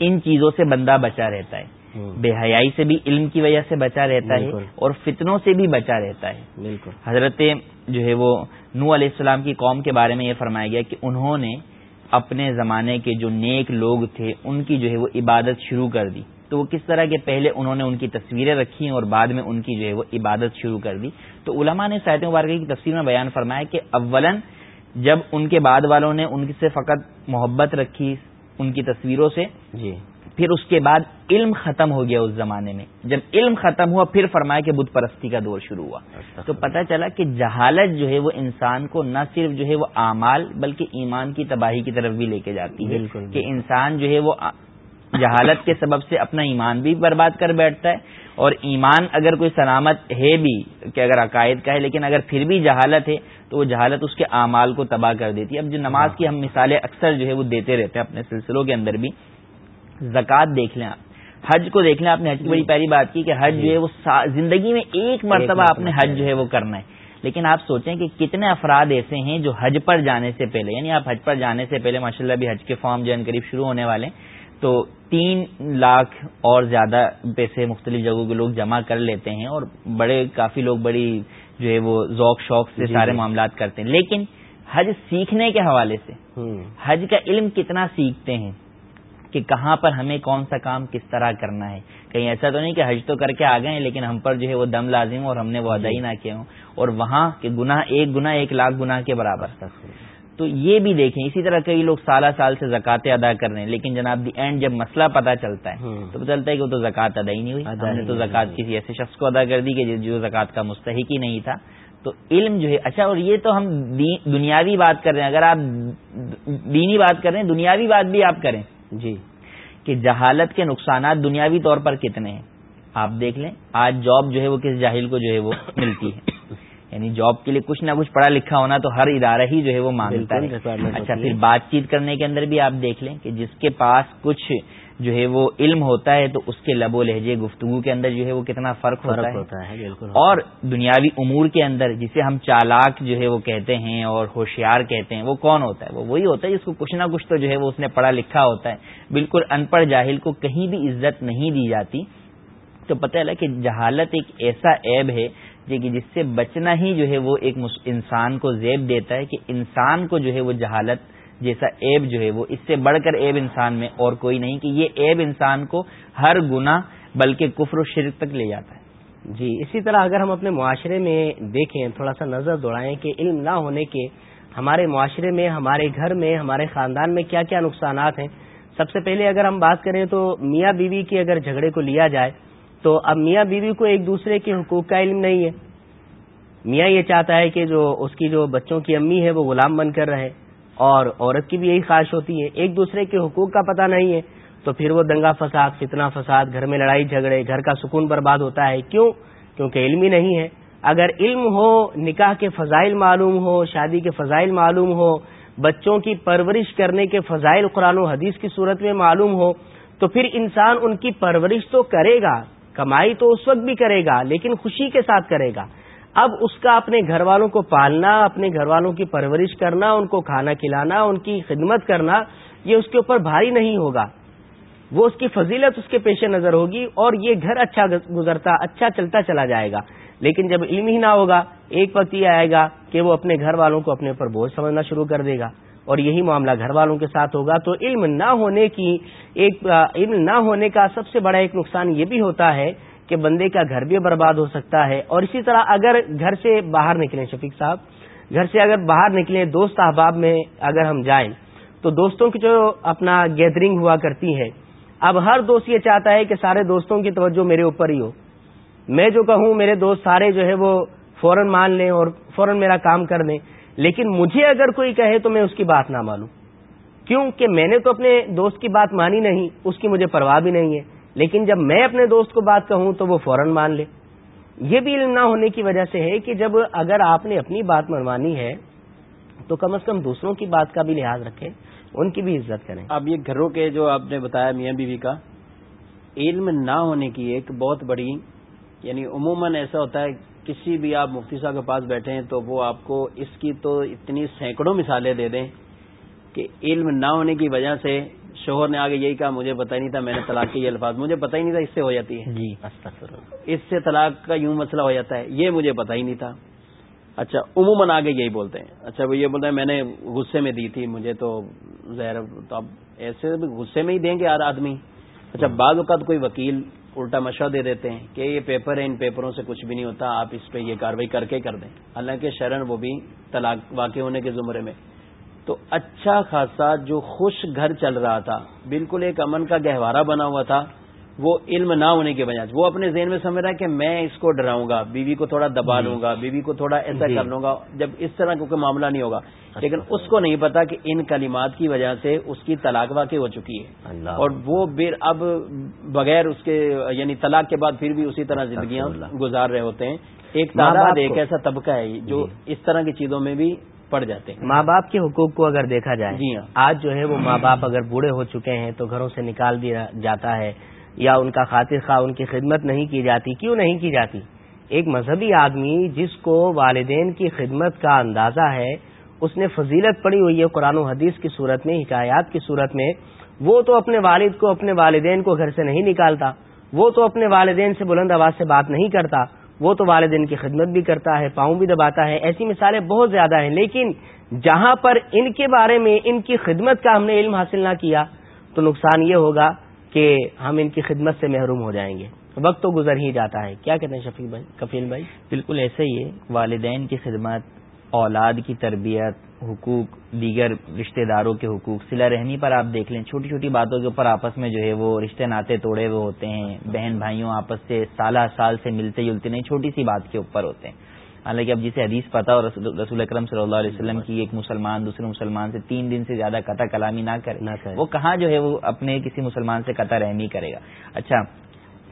ان چیزوں سے بندہ بچا رہتا ہے۔ بے حیائی سے بھی علم کی وجہ سے بچا رہتا ہے اور فتنوں سے بھی بچا رہتا ہے۔ بالکل۔ حضرت جو ہے وہ نو علیہ السلام کی قوم کے بارے میں یہ فرمایا گیا کہ انہوں نے اپنے زمانے کے جو نیک لوگ تھے ان کی جو ہے وہ عبادت شروع کر دی۔ تو وہ کس طرح کے پہلے انہوں نے ان کی تصویریں رکھی اور بعد میں ان کی جو ہے وہ عبادت شروع کر دی۔ تو علماء نے ساحت مبارکہ کی تفصیل میں بیان فرمایا کہ اولن جب ان کے بعد والوں نے ان سے فقط محبت رکھی ان کی تصویروں سے۔ جی۔ پھر اس کے بعد علم ختم ہو گیا اس زمانے میں۔ جب علم ختم ہوا پھر فرمایا کہ بت پرستی کا دور شروع ہوا۔ تو پتہ چلا کہ جہالت جو ہے وہ انسان کو نہ صرف جو ہے وہ اعمال بلکہ ایمان کی تباہی کی طرف بھی لے کے جاتی ہے۔ کہ انسان جو ہے وہ جہالت کے سبب سے اپنا ایمان بھی برباد کر بیٹھتا ہے اور ایمان اگر کوئی سلامت ہے بھی کہ اگر عقائد کا ہے لیکن اگر پھر بھی جہالت ہے تو وہ جہالت اس کے اعمال کو تباہ کر دیتی ہے۔ اب جو نماز کی ہم مثالیں اکثر جو ہے وہ دیتے رہتے ہیں اپنے سلسلوں کے اندر بھی۔ زکوٰۃ دیکھ لیں آپ۔ حج کو دیکھ لیں آپ نے حج کی بڑی پہلی بات کی کہ حج جو ہے وہ زندگی میں ایک مرتبہ آپ نے حج جو ہے وہ کرنا ہے۔ لیکن آپ سوچیں کہ کتنے افراد ایسے ہیں جو حج پر جانے سے پہلے یعنی آپ حج پر جانے سے پہلے ماشاء اللہ بھی حج کے فارم جو ہے قریب شروع ہونے والے تو تین لاکھ اور زیادہ پیسے مختلف جگہوں کے لوگ جمع کر لیتے ہیں اور بڑے کافی لوگ بڑی جو ہے وہ ذوق شوق سے جی، سارے جی۔ معاملات کرتے ہیں۔ لیکن حج سیکھنے کے حوالے سے حج کا علم کتنا سیکھتے ہیں کہ کہاں پر ہمیں کون سا کام کس طرح کرنا ہے۔ کہیں ایسا تو نہیں کہ حج تو کر کے آ گئے ہیں لیکن ہم پر جو ہے وہ دم لازم اور ہم نے وہ ادا ہی نہ کیا ہوں۔ اور وہاں کے گناہ ایک گنا ایک لاکھ گنا کے برابر۔ تو یہ بھی دیکھیں اسی طرح کئی لوگ سالہ سال سے زکاتے ادا کر رہے ہیں لیکن جناب دی اینڈ جب مسئلہ پتا چلتا ہے تو پتہ چلتا ہے کہ وہ تو زکات ادا ہی نہیں ہوئی۔ ہم نے تو زکات کسی ایسے شخص کو ادا کر دی کہ جو زکات کا مستحق ہی نہیں تھا۔ تو علم جو ہے اچھا اور یہ تو ہم دنیاوی بات کر رہے ہیں۔ اگر آپ دینی بات کر رہے ہیں دنیاوی بات بھی آپ کریں۔ جی۔ کہ جہالت کے نقصانات دنیاوی طور پر کتنے ہیں؟ آپ دیکھ لیں آج جاب جو ہے وہ کس جاہل کو جو ہے وہ ملتی ہے۔ یعنی جاب کے لیے کچھ نہ کچھ پڑھا لکھا ہونا تو ہر ادارہ ہی جو ہے وہ مانگتا ہے۔ اچھا پھر بات چیت کرنے کے اندر بھی آپ دیکھ لیں کہ جس کے پاس کچھ جو ہے وہ علم ہوتا ہے تو اس کے لب و لہجے گفتگو کے اندر جو ہے وہ کتنا فرق ہوتا ہے۔ اور دنیاوی امور کے اندر جسے ہم چالاک جو ہے وہ کہتے ہیں اور ہوشیار کہتے ہیں وہ کون ہوتا ہے؟ وہ وہی ہوتا ہے جس کو کچھ نہ کچھ تو جو ہے وہ اس نے پڑھا لکھا ہوتا ہے۔ بالکل ان پڑھ جاہل کو کہیں بھی عزت نہیں دی جاتی۔ تو پتہ چلا کہ جہالت ایک ایسا عیب ہے کہ جس سے بچنا ہی جو ہے وہ ایک انسان کو زیب دیتا ہے کہ انسان کو جو ہے وہ جہالت جیسا ایب جو ہے وہ، اس سے بڑھ کر ایب انسان میں اور کوئی نہیں کہ یہ ایب انسان کو ہر گنا بلکہ کفر و شرک تک لے جاتا ہے۔ جی اسی طرح اگر ہم اپنے معاشرے میں دیکھیں، تھوڑا سا نظر دوڑائیں کہ علم نہ ہونے کے ہمارے معاشرے میں، ہمارے گھر میں، ہمارے خاندان میں کیا کیا نقصانات ہیں۔ سب سے پہلے اگر ہم بات کریں تو میاں بیوی کے اگر جھگڑے کو لیا جائے تو اب میاں بیوی کو ایک دوسرے کے حقوق کا علم نہیں ہے۔ میاں یہ چاہتا ہے کہ جو اس کی جو بچوں کی امی ہے وہ غلام بن کر رہے اور عورت کی بھی یہی خواہش ہوتی ہے۔ ایک دوسرے کے حقوق کا پتہ نہیں ہے تو پھر وہ دنگا فساد، فتنہ فساد، گھر میں لڑائی جھگڑے، گھر کا سکون برباد ہوتا ہے۔ کیوں؟ کیونکہ علم ہی نہیں ہے۔ اگر علم ہو، نکاح کے فضائل معلوم ہو، شادی کے فضائل معلوم ہو، بچوں کی پرورش کرنے کے فضائل قرآن و حدیث کی صورت میں معلوم ہو، تو پھر انسان ان کی پرورش تو کرے گا۔ کمائی تو اس وقت بھی کرے گا، لیکن خوشی کے ساتھ کرے گا۔ اب اس کا اپنے گھر والوں کو پالنا، اپنے گھر والوں کی پرورش کرنا، ان کو کھانا کھلانا، ان کی خدمت کرنا، یہ اس کے اوپر بھاری نہیں ہوگا۔ وہ اس کی فضیلت اس کے پیش نظر ہوگی اور یہ گھر اچھا گزرتا اچھا چلتا چلا جائے گا۔ لیکن جب علم ہی نہ ہوگا، ایک وقت یہ آئے گا کہ وہ اپنے گھر والوں کو اپنے اوپر بوجھ سمجھنا شروع کر دے گا۔ اور یہی معاملہ گھر والوں کے ساتھ ہوگا۔ تو علم نہ ہونے کی ایک، علم نہ ہونے کا سب سے بڑا ایک نقصان یہ بھی ہوتا ہے کہ بندے کا گھر بھی برباد ہو سکتا ہے۔ اور اسی طرح اگر گھر سے باہر نکلیں، شفیق صاحب، گھر سے اگر باہر نکلیں، دوست احباب میں اگر ہم جائیں، تو دوستوں کی جو اپنا گیدرنگ ہوا کرتی ہے اب ہر دوست یہ چاہتا ہے کہ سارے دوستوں کی توجہ میرے اوپر ہی ہو۔ میں جو کہوں، میرے دوست سارے جو ہے وہ فوراً مان لیں اور فوراً میرا کام کر دیں لیکن مجھے اگر کوئی کہے تو میں اس کی بات نہ مانوں۔ کیوں کہ میں نے تو اپنے دوست کی بات مانی نہیں، اس کی مجھے پرواہ بھی نہیں ہے۔ لیکن جب میں اپنے دوست کو بات کہوں تو وہ فوراً مان لے۔ یہ بھی علم نہ ہونے کی وجہ سے ہے کہ جب اگر آپ نے اپنی بات منوانی ہے تو کم از کم دوسروں کی بات کا بھی لحاظ رکھیں، ان کی بھی عزت کریں۔ اب یہ گھروں کے جو آپ نے بتایا میاں بیوی کا، علم نہ ہونے کی ایک بہت بڑی یعنی عموماً ایسا ہوتا ہے کسی بھی آپ مفتی صاحب کے پاس بیٹھے ہیں تو وہ آپ کو اس کی تو اتنی سینکڑوں مثالیں دے دیں کہ علم نہ ہونے کی وجہ سے شوہر نے آگے یہی کہا مجھے پتہ ہی نہیں تھا میں نے طلاق کے یہ الفاظ مجھے پتہ ہی نہیں تھا اس سے ہو جاتی ہے۔ جی اس سے طلاق کا یوں مسئلہ ہو جاتا ہے یہ مجھے پتہ ہی نہیں تھا۔ اچھا عموماً آگے یہی بولتے ہیں۔ اچھا وہ یہ بولتے ہیں میں نے غصے میں دی تھی مجھے تو زہر تو اب ایسے غصے میں ہی دیں گے ہر آدمی۔ اچھا بعض اوقات کوئی وکیل الٹا مشورہ دے دیتے ہیں کہ یہ پیپر ہے، ان پیپروں سے کچھ بھی نہیں ہوتا، آپ اس پہ یہ کاروائی کر کے کر دیں۔ حالانکہ شرن وہ بھی طلاق واقع ہونے کے زمرے میں۔ تو اچھا خاصا جو خوش گھر چل رہا تھا، بالکل ایک امن کا گہوارہ بنا ہوا تھا۔ وہ علم نہ ہونے کی وجہ وہ اپنے ذہن میں سمجھ رہا ہے کہ میں اس کو ڈراؤں گا بیوی کو تھوڑا دبا جی۔ لوں گا بیوی کو تھوڑا ایسا جی۔ کر لوں گا جب اس طرح کا کوئی معاملہ نہیں ہوگا۔ لیکن اس کو نہیں پتا کہ ان کلمات کی وجہ سے اس کی طلاق واقع ہو چکی ہے۔ اور وہ اب بغیر اس کے یعنی طلاق کے بعد پھر بھی اسی طرح زندگیاں گزار رہے ہوتے ہیں۔ ایک تعداد ایک ایسا طبقہ ہے جو جی۔ اس طرح کی چیزوں میں بھی پڑ جاتے ہیں۔ ماں باپ کے حقوق کو اگر دیکھا جائے جی ہاں۔ آج جو ہے وہ ماں باپ اگر بوڑھے ہو چکے ہیں تو گھروں سے نکال دیا جاتا ہے۔ یا ان کا خاطر خواہ ان کی خدمت نہیں کی جاتی، کیوں نہیں کی جاتی؟ ایک مذہبی آدمی جس کو والدین کی خدمت کا اندازہ ہے، اس نے فضیلت پڑی ہوئی ہے قرآن و حدیث کی صورت میں، حکایات کی صورت میں، وہ تو اپنے والد کو، اپنے والدین کو گھر سے نہیں نکالتا، وہ تو اپنے والدین سے بلند آواز سے بات نہیں کرتا، وہ تو والدین کی خدمت بھی کرتا ہے، پاؤں بھی دباتا ہے، ایسی مثالیں بہت زیادہ ہیں، لیکن جہاں پر ان کے بارے میں، ان کی خدمت کا ہم نے علم حاصل نہ کیا، تو نقصان یہ ہوگا کہ ہم ان کی خدمت سے محروم ہو جائیں گے۔ وقت تو گزر ہی جاتا ہے۔ کیا کہتے ہیں شفیق بھائی؟ کفیل بھائی؟ بالکل ایسا ہی ہے۔ والدین کی خدمت، اولاد کی تربیت، حقوق، دیگر رشتہ داروں کے حقوق، سلا رحمی پر آپ دیکھ لیں۔ چھوٹی چھوٹی باتوں کے اوپر آپس میں جو ہے وہ رشتے ناطے توڑے ہوئے ہوتے ہیں۔ بہن بھائیوں آپس سے سالہ سال سے ملتے جلتے نہیں، چھوٹی سی بات کے اوپر ہوتے ہیں۔ حالانکہ اب جسے حدیث پتا اور رسول اکرم صلی اللہ علیہ وسلم کی ایک مسلمان دوسرے مسلمان سے تین دن سے زیادہ قطع کلامی نہ کرے۔ وہ کہاں جو ہے وہ اپنے کسی مسلمان سے قطع رحمی کرے گا۔ اچھا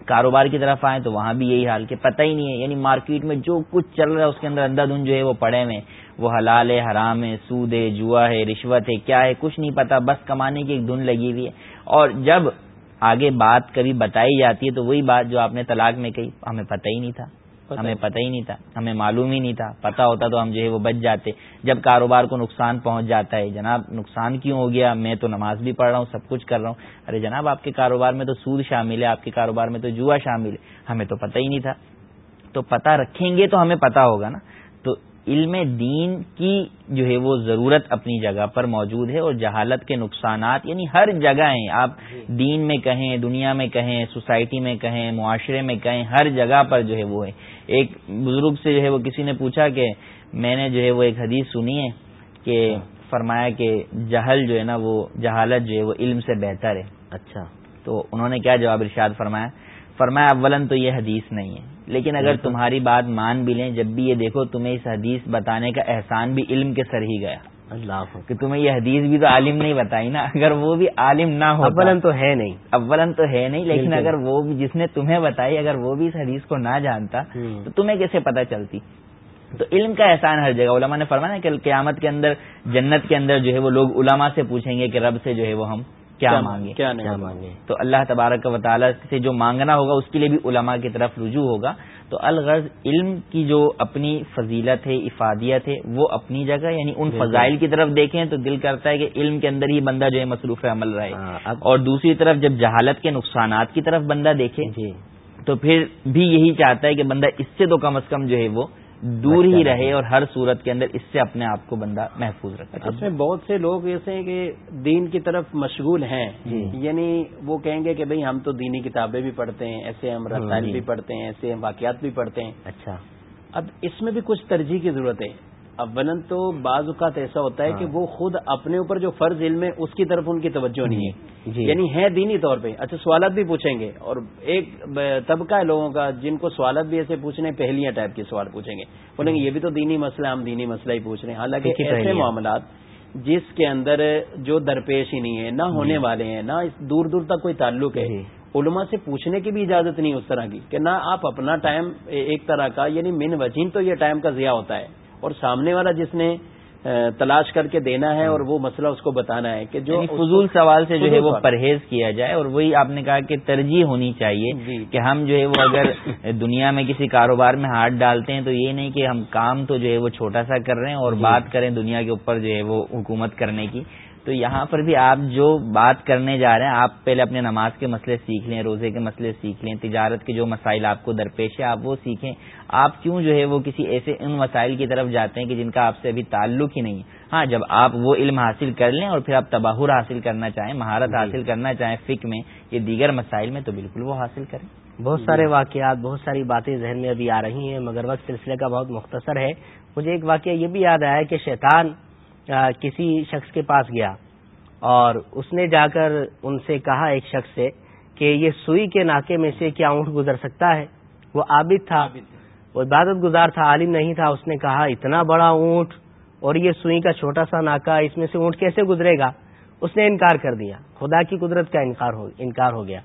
کاروبار کی طرف آئیں تو وہاں بھی یہی حال کہ پتہ ہی نہیں ہے یعنی مارکیٹ میں جو کچھ چل رہا ہے اس کے اندر اندھا دھن جو ہے وہ پڑے میں وہ حلال ہے حرام ہے سود ہے جوا ہے رشوت ہے کیا ہے کچھ نہیں پتا بس کمانے کی ایک دھن لگی ہوئی ہے۔ اور جب آگے بات کبھی بتائی جاتی ہے تو وہی بات جو آپ نے طلاق میں کہی ہمیں پتہ ہی نہیں تھا۔ ہمیں پتہ ہی نہیں تھا ہمیں معلوم ہی نہیں تھا۔ پتا ہوتا تو ہم جو ہے وہ بچ جاتے۔ جب کاروبار کو نقصان پہنچ جاتا ہے جناب نقصان کیوں ہو گیا؟ میں تو نماز بھی پڑھ رہا ہوں سب کچھ کر رہا ہوں۔ ارے جناب آپ کے کاروبار میں تو سود شامل ہے آپ کے کاروبار میں تو جوا شامل ہے۔ ہمیں تو پتہ ہی نہیں تھا۔ تو پتہ رکھیں گے تو ہمیں پتا ہوگا نا۔ علم دین کی جو ہے وہ ضرورت اپنی جگہ پر موجود ہے اور جہالت کے نقصانات یعنی ہر جگہ ہیں آپ۔ دین میں کہیں دنیا میں کہیں سوسائٹی میں کہیں معاشرے میں کہیں ہر جگہ پر جو ہے وہ ہے۔ ایک بزرگ سے جو ہے وہ کسی نے پوچھا کہ میں نے جو ہے وہ ایک حدیث سنی ہے کہ فرمایا کہ جہل جو ہے نا وہ جہالت جو ہے وہ علم سے بہتر ہے۔ اچھا۔ تو انہوں نے کیا جواب ارشاد فرمایا؟ فرمایا اولن تو یہ حدیث نہیں ہے۔ لیکن اگر تمہاری بات مان بھی لیں جب بھی یہ دیکھو تمہیں اس حدیث بتانے کا احسان بھی علم کے سر ہی گیا۔ اللہ کہ تمہیں یہ حدیث بھی تو عالم نہیں بتائی نا۔ اگر وہ بھی عالم نہ ہو اولن تو ہے نہیں۔ اولن تو ہے نہیں لیکن۔ اگر وہ بھی جس نے تمہیں بتائی اگر وہ بھی اس حدیث کو نہ جانتا۔ تو تمہیں کیسے پتہ چلتی؟ تو علم کا احسان ہر جگہ۔ علماء نے فرمایا کہ قیامت کے اندر جنت کے اندر جو ہے وہ لوگ علماء سے پوچھیں گے کہ رب سے جو ہے وہ ہم کیا مانگے؟ کیا مانگے؟ تو اللہ تبارک و تعالیٰ سے جو مانگنا ہوگا اس کے لیے بھی علماء کی طرف رجوع ہوگا۔ تو الغرض علم کی جو اپنی فضیلت ہے افادیت ہے وہ اپنی جگہ یعنی ان۔ فضائل کی طرف دیکھیں تو دل کرتا ہے کہ علم کے اندر ہی بندہ جو ہے مصروف عمل رہے۔ ہاں، اور دوسری طرف جب جہالت کے نقصانات کی طرف بندہ دیکھے جی۔ تو پھر بھی یہی چاہتا ہے کہ بندہ اس سے تو کم از کم جو ہے وہ دور ہی رہے۔ اور ہر صورت کے اندر اس سے اپنے آپ کو بندہ محفوظ رکھے اس میں بہت سے لوگ ایسے ہیں کہ دین کی طرف مشغول ہیں جی۔ یعنی وہ کہیں گے کہ بھئی ہم تو دینی کتابیں بھی پڑھتے ہیں ایسے ہم رسائل جی۔ بھی پڑھتے ہیں ایسے ہم واقعات بھی پڑھتے ہیں اچھا اب اس میں بھی کچھ ترجیح کی ضرورت ہے اولن تو بعض اوقات ایسا ہوتا ہے کہ ہاں۔ وہ خود اپنے اوپر جو فرض علم ہے اس کی طرف ان کی توجہ نہیں ہے۔ جی۔ یعنی ہے دینی طور پہ۔ اچھا سوالات بھی پوچھیں گے۔ اور ایک طبقہ ہے لوگوں کا جن کو سوالات بھی ایسے پوچھنے پہلیاں ٹائپ کے سوال پوچھیں گے۔ بولیں گے یہ بھی تو دینی مسئلہ ہم دینی مسئلہ ہی پوچھ رہے ہیں۔ حالانکہ ایسے۔ معاملات جس کے اندر جو درپیش ہی نہیں ہے نہ ہونے والے ہیں نہ دور دور تک کوئی تعلق ہے جی۔ علماء سے پوچھنے کی بھی اجازت نہیں اس طرح کی کہ نہ آپ اپنا ٹائم ایک طرح کا یعنی من وجین تو یہ ٹائم کا ضیاع ہوتا ہے۔ اور سامنے والا جس نے تلاش کر کے دینا ہے اور وہ مسئلہ اس کو بتانا ہے کہ جو یعنی فضول سوال سے جو ہے وہ۔ پرہیز کیا جائے اور وہی آپ نے کہا کہ ترجیح ہونی چاہیے جی۔ کہ ہم جو ہے وہ اگر دنیا میں کسی کاروبار میں ہاتھ ڈالتے ہیں تو یہ نہیں کہ ہم کام تو جو ہے وہ چھوٹا سا کر رہے ہیں اور جی۔ بات کریں دنیا کے اوپر جو ہے وہ حکومت کرنے کی تو یہاں پر بھی آپ جو بات کرنے جا رہے ہیں آپ پہلے اپنے نماز کے مسئلے سیکھ لیں روزے کے مسئلے سیکھ لیں تجارت کے جو مسائل آپ کو درپیش ہے آپ وہ سیکھیں۔ آپ کیوں جو ہے وہ کسی ایسے ان مسائل کی طرف جاتے ہیں کہ جن کا آپ سے ابھی تعلق ہی نہیں ہے؟ ہاں جب آپ وہ علم حاصل کر لیں اور پھر آپ تباہر حاصل کرنا چاہیں مہارت جی۔ حاصل کرنا چاہیں فک میں یہ دیگر مسائل میں تو بالکل وہ حاصل کریں۔ بہت سارے واقعات بہت ساری باتیں ذہن میں ابھی آ رہی ہیں مگر وقت سلسلے کا بہت مختصر ہے۔ مجھے ایک واقعہ یہ بھی یاد آیا کہ شیطان کسی شخص کے پاس گیا اور اس نے جا کر ان سے کہا ایک شخص سے کہ یہ سوئی کے ناکے میں سے کیا اونٹ گزر سکتا ہے؟ وہ عابد تھا۔ وہ عبادت گزار تھا عالم نہیں تھا۔ اس نے کہا اتنا بڑا اونٹ اور یہ سوئی کا چھوٹا سا ناکا اس میں سے اونٹ کیسے گزرے گا؟ اس نے انکار کر دیا۔ خدا کی قدرت کا انکار ہو انکار ہو گیا۔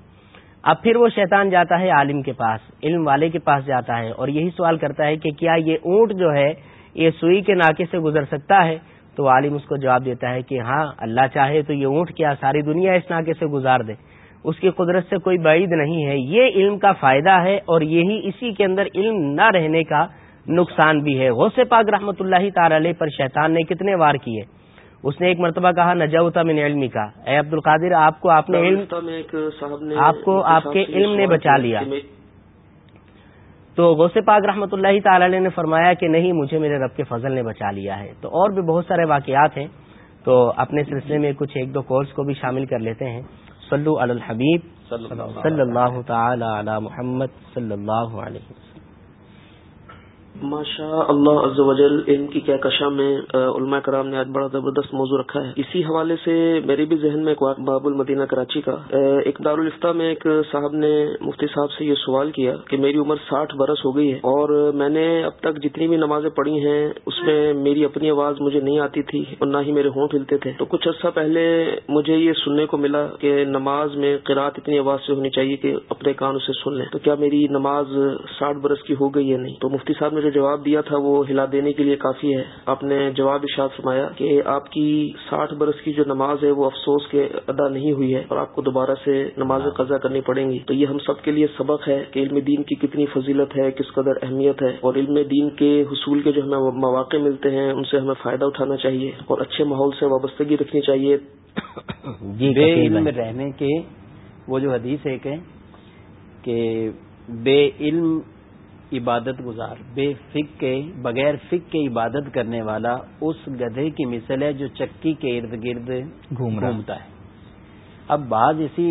اب پھر وہ شیطان جاتا ہے عالم کے پاس علم والے کے پاس جاتا ہے اور یہی سوال کرتا ہے کہ کیا یہ اونٹ جو ہے یہ سوئی کے ناکے سے گزر سکتا ہے؟ تو عالم اس کو جواب دیتا ہے کہ ہاں اللہ چاہے تو یہ اونٹ کیا ساری دنیا اس ناکے سے گزار دے۔ اس کی قدرت سے کوئی بعید نہیں ہے۔ یہ علم کا فائدہ ہے اور یہی اسی کے اندر علم نہ رہنے کا نقصان بھی ہے۔ غوث پاک رحمۃ اللہ تعالی علیہ پر شیطان نے کتنے وار کیے۔ اس نے ایک مرتبہ کہا نجوتا من علمی کا۔ اے عبد القادر آپ کو آپ نے علم آپ کو آپ کے علم نے بچا لیا۔ تو غوث پاک رحمۃ اللہ تعالی علیہ نے فرمایا کہ نہیں مجھے میرے رب کے فضل نے بچا لیا ہے۔ تو اور بھی بہت سارے واقعات ہیں۔ تو اپنے سلسلے میں کچھ ایک دو کورس کو بھی شامل کر لیتے ہیں۔ صلو علی الحبیب صلی اللہ تعالی علی محمد صلی اللہ علیہ وسلم۔ ماشاء اللہ عز و جل علم کی کیا کشا میں علماء کرام نے آج بڑا زبردست موضوع رکھا ہے۔ اسی حوالے سے میرے بھی ذہن میں ایک باب المدینہ کراچی کا۔ ایک دارالفتہ میں ایک صاحب نے، مفتی صاحب سے یہ سوال کیا کہ میری عمر ساٹھ برس ہو گئی ہے اور میں نے اب تک جتنی بھی نمازیں پڑھی ہیں، اس میں میری اپنی آواز مجھے نہیں آتی تھی اور نہ ہی میرے ہونٹ ہلتے تھے۔ تو کچھ عرصہ پہلے مجھے یہ سننے کو ملا کہ نماز میں قرات اتنی آواز سے ہونی چاہیے کہ اپنے کانوں سے سن لیں۔ تو کیا میری نماز ساٹھ برس کی ہو گئی یا نہیں؟ تو مفتی صاحب نے جواب دیا تھا وہ ہلا دینے کے لیے کافی ہے۔ آپ نے جواب ارشاد فرمایا کہ آپ کی ساٹھ برس کی جو نماز ہے وہ افسوس کے ادا نہیں ہوئی ہے اور آپ کو دوبارہ سے نماز قضا کرنی پڑیں گی۔ تو یہ ہم سب کے لیے سبق ہے کہ علم دین کی کتنی فضیلت ہے کس قدر اہمیت ہے۔ اور علم دین کے حصول کے جو ہمیں مواقع ملتے ہیں ان سے ہمیں فائدہ اٹھانا چاہیے اور اچھے ماحول سے وابستگی رکھنی چاہیے۔ جی بے علم۔ رہنے کے وہ جو حدیث ایک ہے کہ بے علم عبادت گزار بے فک کے بغیر فک کے عبادت کرنے والا اس گدھے کی مثل ہے جو چکی کے ارد گرد۔ گھومتا ہے اب بعض ایسی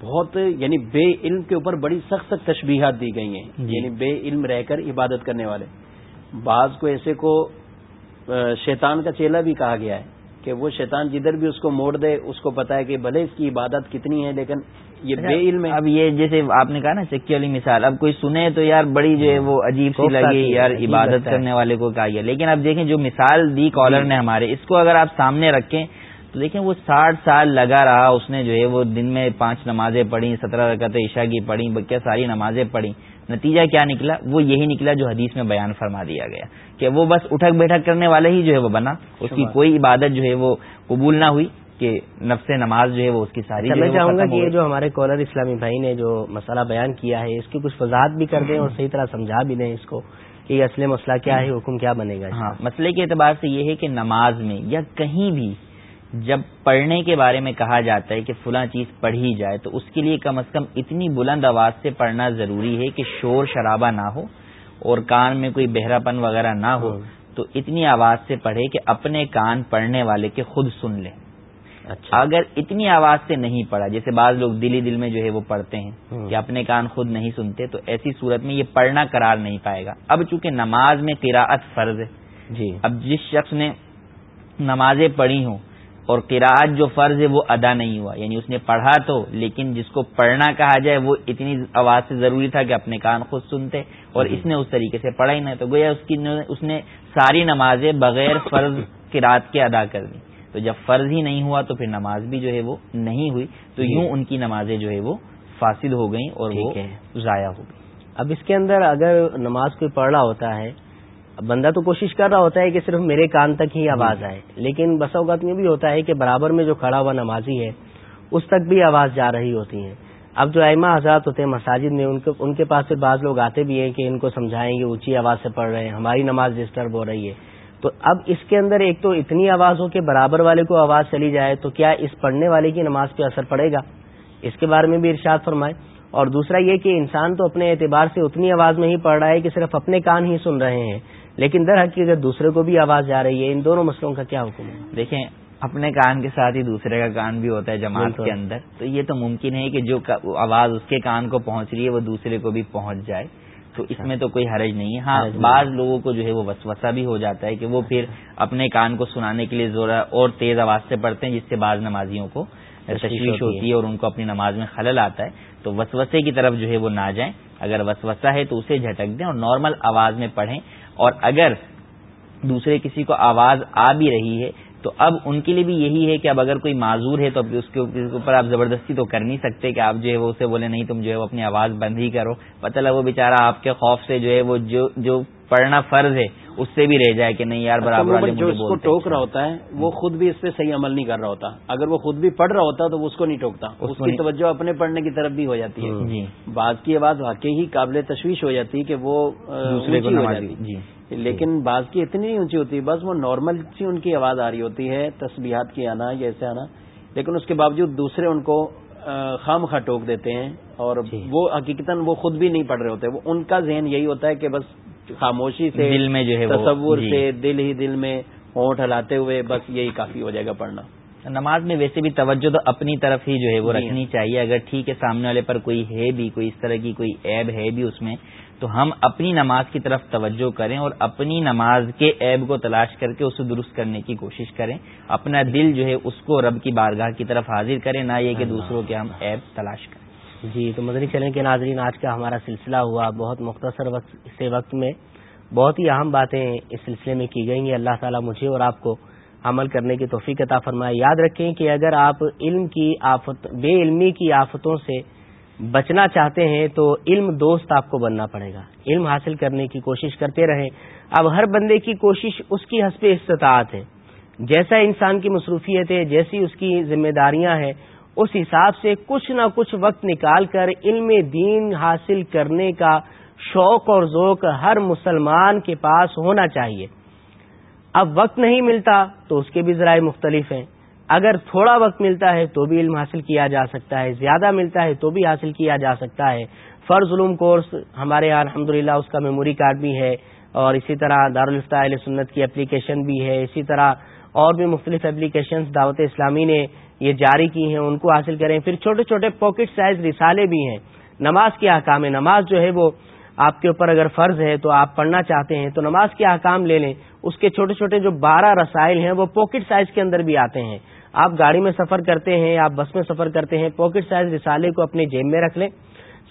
بہت یعنی بے علم کے اوپر بڑی سخت سخت تشبیہات دی گئی ہیں جی۔ یعنی بے علم رہ کر عبادت کرنے والے بعض کو ایسے کو شیطان کا چیلا بھی کہا گیا ہے کہ وہ شیطان جدھر بھی اس کو موڑ دے اس کو پتا ہے کہ بھلے اس کی عبادت کتنی ہے لیکن یہ بے علم اب یہ جیسے آپ نے کہا نا چکی والی مثال۔ اب کوئی سنے تو یار بڑی جو ہے وہ عجیب سی لگی یار عبادت کرنے والے کو کہا گیا لیکن اب دیکھیں جو مثال دی کالر نے ہمارے اس کو اگر آپ سامنے رکھیں تو دیکھیں وہ ساٹھ سال لگا رہا۔ اس نے جو ہے وہ دن میں پانچ نمازیں پڑھی سترہ رکعت عشاء کی پڑھی کیا ساری نمازیں پڑھی نتیجہ کیا نکلا؟ وہ یہی نکلا جو حدیث میں بیان فرما دیا گیا کہ وہ بس اٹھک بیٹھک کرنے والے ہی جو ہے وہ بنا۔ اس کی کوئی عبادت جو ہے وہ قبول نہ ہوئی۔ کہ نفس نماز جو ہے وہ اس کی ساری میں چاہوں گا کہ یہ جو ہمارے کالر اسلامی بھائی نے جو مسئلہ بیان کیا ہے اس کی کچھ وضاحت بھی کر دیں اور صحیح طرح سمجھا بھی دیں اس کو کہ یہ اصل مسئلہ کیا ہے حکم کیا بنے گا ہاں مسئلے کے اعتبار سے یہ ہے کہ نماز میں یا کہیں بھی جب پڑھنے کے بارے میں کہا جاتا ہے کہ فلاں چیز پڑھی جائے تو اس کے لیے کم از کم اتنی بلند آواز سے پڑھنا ضروری ہے کہ شور شرابہ نہ ہو اور کان میں کوئی بہرا پن وغیرہ نہ ہو ہاں۔ تو اتنی آواز سے پڑھے کہ اپنے کان پڑھنے والے کے خود سن لیں۔ اگر اتنی آواز سے نہیں پڑھا جیسے بعض لوگ دلی دل میں جو ہے وہ پڑھتے ہیں۔ کہ اپنے کان خود نہیں سنتے تو ایسی صورت میں یہ پڑھنا قرار نہیں پائے گا۔ اب چونکہ نماز میں قراءت فرض ہے جی۔ اب جس شخص نے نمازیں پڑھی ہوں اور قراءت جو فرض ہے وہ ادا نہیں ہوا یعنی اس نے پڑھا تو لیکن جس کو پڑھنا کہا جائے وہ اتنی آواز سے ضروری تھا کہ اپنے کان خود سنتے اور اس نے اس طریقے سے پڑھا ہی نہیں تو گویا اس کی اس نے ساری نمازیں بغیر فرض قرات کے ادا کر دی۔ تو جب فرض ہی نہیں ہوا تو پھر نماز بھی جو ہے وہ نہیں ہوئی تو یوں ان کی نمازیں جو ہے وہ فاصل ہو گئیں اور وہ ضائع ہو گئی اب اس کے اندر اگر نماز کوئی پڑھ رہا ہوتا ہے بندہ تو کوشش کر رہا ہوتا ہے کہ صرف میرے کان تک ہی آواز آئے لیکن بسا اوقات میں بھی ہوتا ہے کہ برابر میں جو کھڑا ہوا نمازی ہے اس تک بھی آواز جا رہی ہوتی ہے اب جو ایما حضرات ہوتے ہیں مساجد میں ان کے پاس سے بعض لوگ آتے بھی ہیں کہ ان کو سمجھائیں گے اونچی آواز سے پڑھ رہے ہیں ہماری نماز ڈسٹرب ہو رہی ہے۔ تو اب اس کے اندر ایک تو اتنی آواز ہو کہ برابر والے کو آواز چلی جائے تو کیا اس پڑھنے والے کی نماز پہ اثر پڑے گا؟ اس کے بارے میں بھی ارشاد فرمائے۔ اور دوسرا یہ کہ انسان تو اپنے اعتبار سے اتنی آواز میں ہی پڑھ رہا ہے کہ صرف اپنے کان ہی سن رہے ہیں لیکن در حقیقت دوسرے کو بھی آواز جا رہی ہے ان دونوں مسئلوں کا کیا حکم ہے؟ دیکھیں اپنے کان کے ساتھ ہی دوسرے کا کان بھی ہوتا ہے جماعت کے اندر۔ تو یہ تو ممکن ہے کہ جو آواز اس کے کان کو پہنچ رہی ہے وہ دوسرے کو بھی پہنچ جائے۔ تو اس میں تو کوئی حرج نہیں ہے۔ ہاں بعض لوگوں کو جو ہے وہ وسوسہ بھی ہو جاتا ہے کہ وہ پھر اپنے کان کو سنانے کے لیے زور اور تیز آواز سے پڑھتے ہیں جس سے بعض نمازیوں کو تشویش ہوتی ہے اور ان کو اپنی نماز میں خلل آتا ہے۔ تو وسوسے کی طرف جو ہے وہ نہ جائیں۔ اگر وسوسہ ہے تو اسے جھٹک دیں اور نارمل آواز میں پڑھیں۔ اور اگر دوسرے کسی کو آواز آ بھی رہی ہے تو اب ان کے لیے بھی یہی ہے کہ اب اگر کوئی معذور ہے تو اس کے اوپر آپ زبردستی تو کر نہیں سکتے کہ آپ جو ہے وہ اسے بولے نہیں تم جو ہے وہ اپنی آواز بند ہی کرو۔ پتہ لگ وہ بےچارا آپ کے خوف سے جو ہے وہ جو پڑھنا فرض ہے اس سے بھی رہ جائے کہ نہیں یار برابر جو اس کو ٹوک رہا ہوتا ہے وہ خود بھی اس پہ صحیح عمل نہیں کر رہا ہوتا۔ اگر وہ خود بھی پڑھ رہا ہوتا تو وہ اس کو نہیں ٹوکتا۔ اس کی توجہ اپنے پڑھنے کی طرف بھی ہو جاتی ہے۔ جی۔ بعض کی آواز واقعی ہی قابل تشویش ہو جاتی ہے کہ وہ دوسرے کو لیکن بعض کی اتنی نہیں اونچی ہوتی بس وہ نارمل سی ان کی آواز آ رہی ہوتی ہے تسبیحات کی آنا یا ایسے آنا لیکن اس کے باوجود دوسرے ان کو خام خواہ ٹوک دیتے ہیں اور جی۔ وہ حقیقت وہ خود بھی نہیں پڑھ رہے ہوتے وہ ان کا ذہن یہی ہوتا ہے کہ بس خاموشی سے دل میں جو ہے تصور جی۔ سے دل ہی دل میں ہونٹ ہلاتے ہوئے بس یہی کافی ہو جائے گا پڑھنا نماز میں ویسے بھی توجہ تو اپنی طرف ہی جو ہے وہ جی۔ رکھنی چاہیے اگر ٹھیک ہے سامنے والے پر کوئی ہے بھی کوئی اس طرح کی کوئی ایب ہے بھی اس میں تو ہم اپنی نماز کی طرف توجہ کریں اور اپنی نماز کے عیب کو تلاش کر کے اسے درست کرنے کی کوشش کریں۔ اپنا دل جو ہے اس کو رب کی بارگاہ کی طرف حاضر کریں نہ یہ کہ دوسروں کے ہم عیب تلاش کریں۔ جی تو مدنی چلیں کے ناظرین آج کا ہمارا سلسلہ ہوا بہت مختصر وقت سے وقت میں۔ بہت ہی اہم باتیں اس سلسلے میں کی گئی ہیں اللہ تعالیٰ مجھے اور آپ کو عمل کرنے کی توفیق عطا فرمائے۔ یاد رکھیں کہ اگر آپ علم کی آفت بے علمی کی آفتوں سے بچنا چاہتے ہیں تو علم دوست آپ کو بننا پڑے گا۔ علم حاصل کرنے کی کوشش کرتے رہیں۔ اب ہر بندے کی کوشش اس کی حسب استطاعت ہے۔ جیسا انسان کی مصروفیت ہے، جیسی اس کی ذمہ داریاں ہیں، اس حساب سے کچھ نہ کچھ وقت نکال کر علم دین حاصل کرنے کا شوق اور ذوق ہر مسلمان کے پاس ہونا چاہیے۔ اب وقت نہیں ملتا تو اس کے بھی ذرائع مختلف ہیں۔ اگر تھوڑا وقت ملتا ہے تو بھی علم حاصل کیا جا سکتا ہے، زیادہ ملتا ہے تو بھی حاصل کیا جا سکتا ہے۔ فرض علوم کورس ہمارے یہاں الحمد اس کا میموری کارڈ بھی ہے اور اسی طرح دارالفتہ علیہ سنت کی اپلیکیشن بھی ہے۔ اسی طرح اور بھی مختلف اپلیکیشنز دعوت اسلامی نے یہ جاری کی ہیں، ان کو حاصل کریں۔ پھر چھوٹے چھوٹے پاکٹ سائز رسالے بھی ہیں۔ نماز کے احکام نماز جو ہے وہ آپ کے اوپر اگر فرض ہے تو آپ پڑھنا چاہتے ہیں تو نماز کے احکام لے لیں۔ اس کے چھوٹے چھوٹے جو بارہ رسائل ہیں وہ پاکٹ سائز کے اندر بھی آتے ہیں۔ آپ گاڑی میں سفر کرتے ہیں، آپ بس میں سفر کرتے ہیں، پاکٹ سائز رسالے کو اپنے جیب میں رکھ لیں،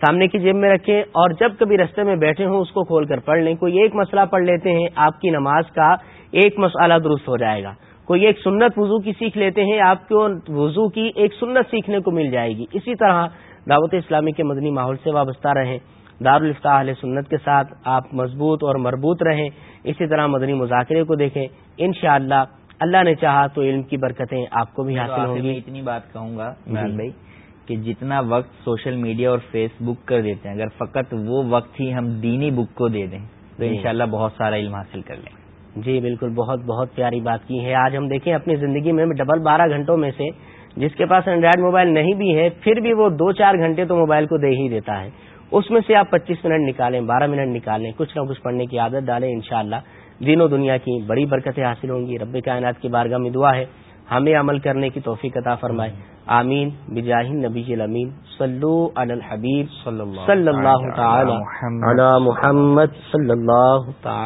سامنے کی جیب میں رکھیں اور جب کبھی رستے میں بیٹھے ہوں اس کو کھول کر پڑھ لیں۔ کوئی ایک مسئلہ پڑھ لیتے ہیں، آپ کی نماز کا ایک مسئلہ درست ہو جائے گا۔ کوئی ایک سنت وضو کی سیکھ لیتے ہیں، آپ کو وضو کی ایک سنت سیکھنے کو مل جائے گی۔ اسی طرح دعوت اسلامی کے مدنی ماحول سے وابستہ رہیں دارالفتہ اہل سنت کے ساتھ آپ مضبوط اور مربوط رہیں۔ اسی طرح مدنی مذاکرے کو دیکھیں۔ انشاءاللہ اللہ اللہ نے چاہا تو علم کی برکتیں آپ کو بھی حاصل ہوں گی۔ اتنی بات کہوں گا عمران بھائی کہ جتنا وقت سوشل میڈیا اور فیس بک کر دیتے ہیں اگر فقط وہ وقت ہی ہم دینی بک کو دے دیں تو انشاءاللہ بہت سارا علم حاصل کر لیں۔ جی بالکل بہت بہت پیاری بات کی ہے۔ آج ہم دیکھیں اپنی زندگی میں ڈبل بارہ گھنٹوں میں سے جس کے پاس اینڈرائڈ موبائل نہیں بھی ہے پھر بھی وہ دو چار گھنٹے تو موبائل کو دے ہی دیتا ہے۔ اس میں سے آپ پچیس منٹ نکالیں بارہ منٹ نکالیں کچھ نہ کچھ پڑھنے کی عادت ڈالیں انشاءاللہ۔ دین و دنیا کی بڑی برکتیں حاصل ہوں گی۔ رب کائنات کی بارگاہ میں دعا ہے۔ ہمیں عمل کرنے کی توفیق عطا فرمائے۔ آمین۔ بجاہ نبی الامین۔ صلو علی الحبیب صلی اللہ تعالی علی محمد صلی اللہ تعالی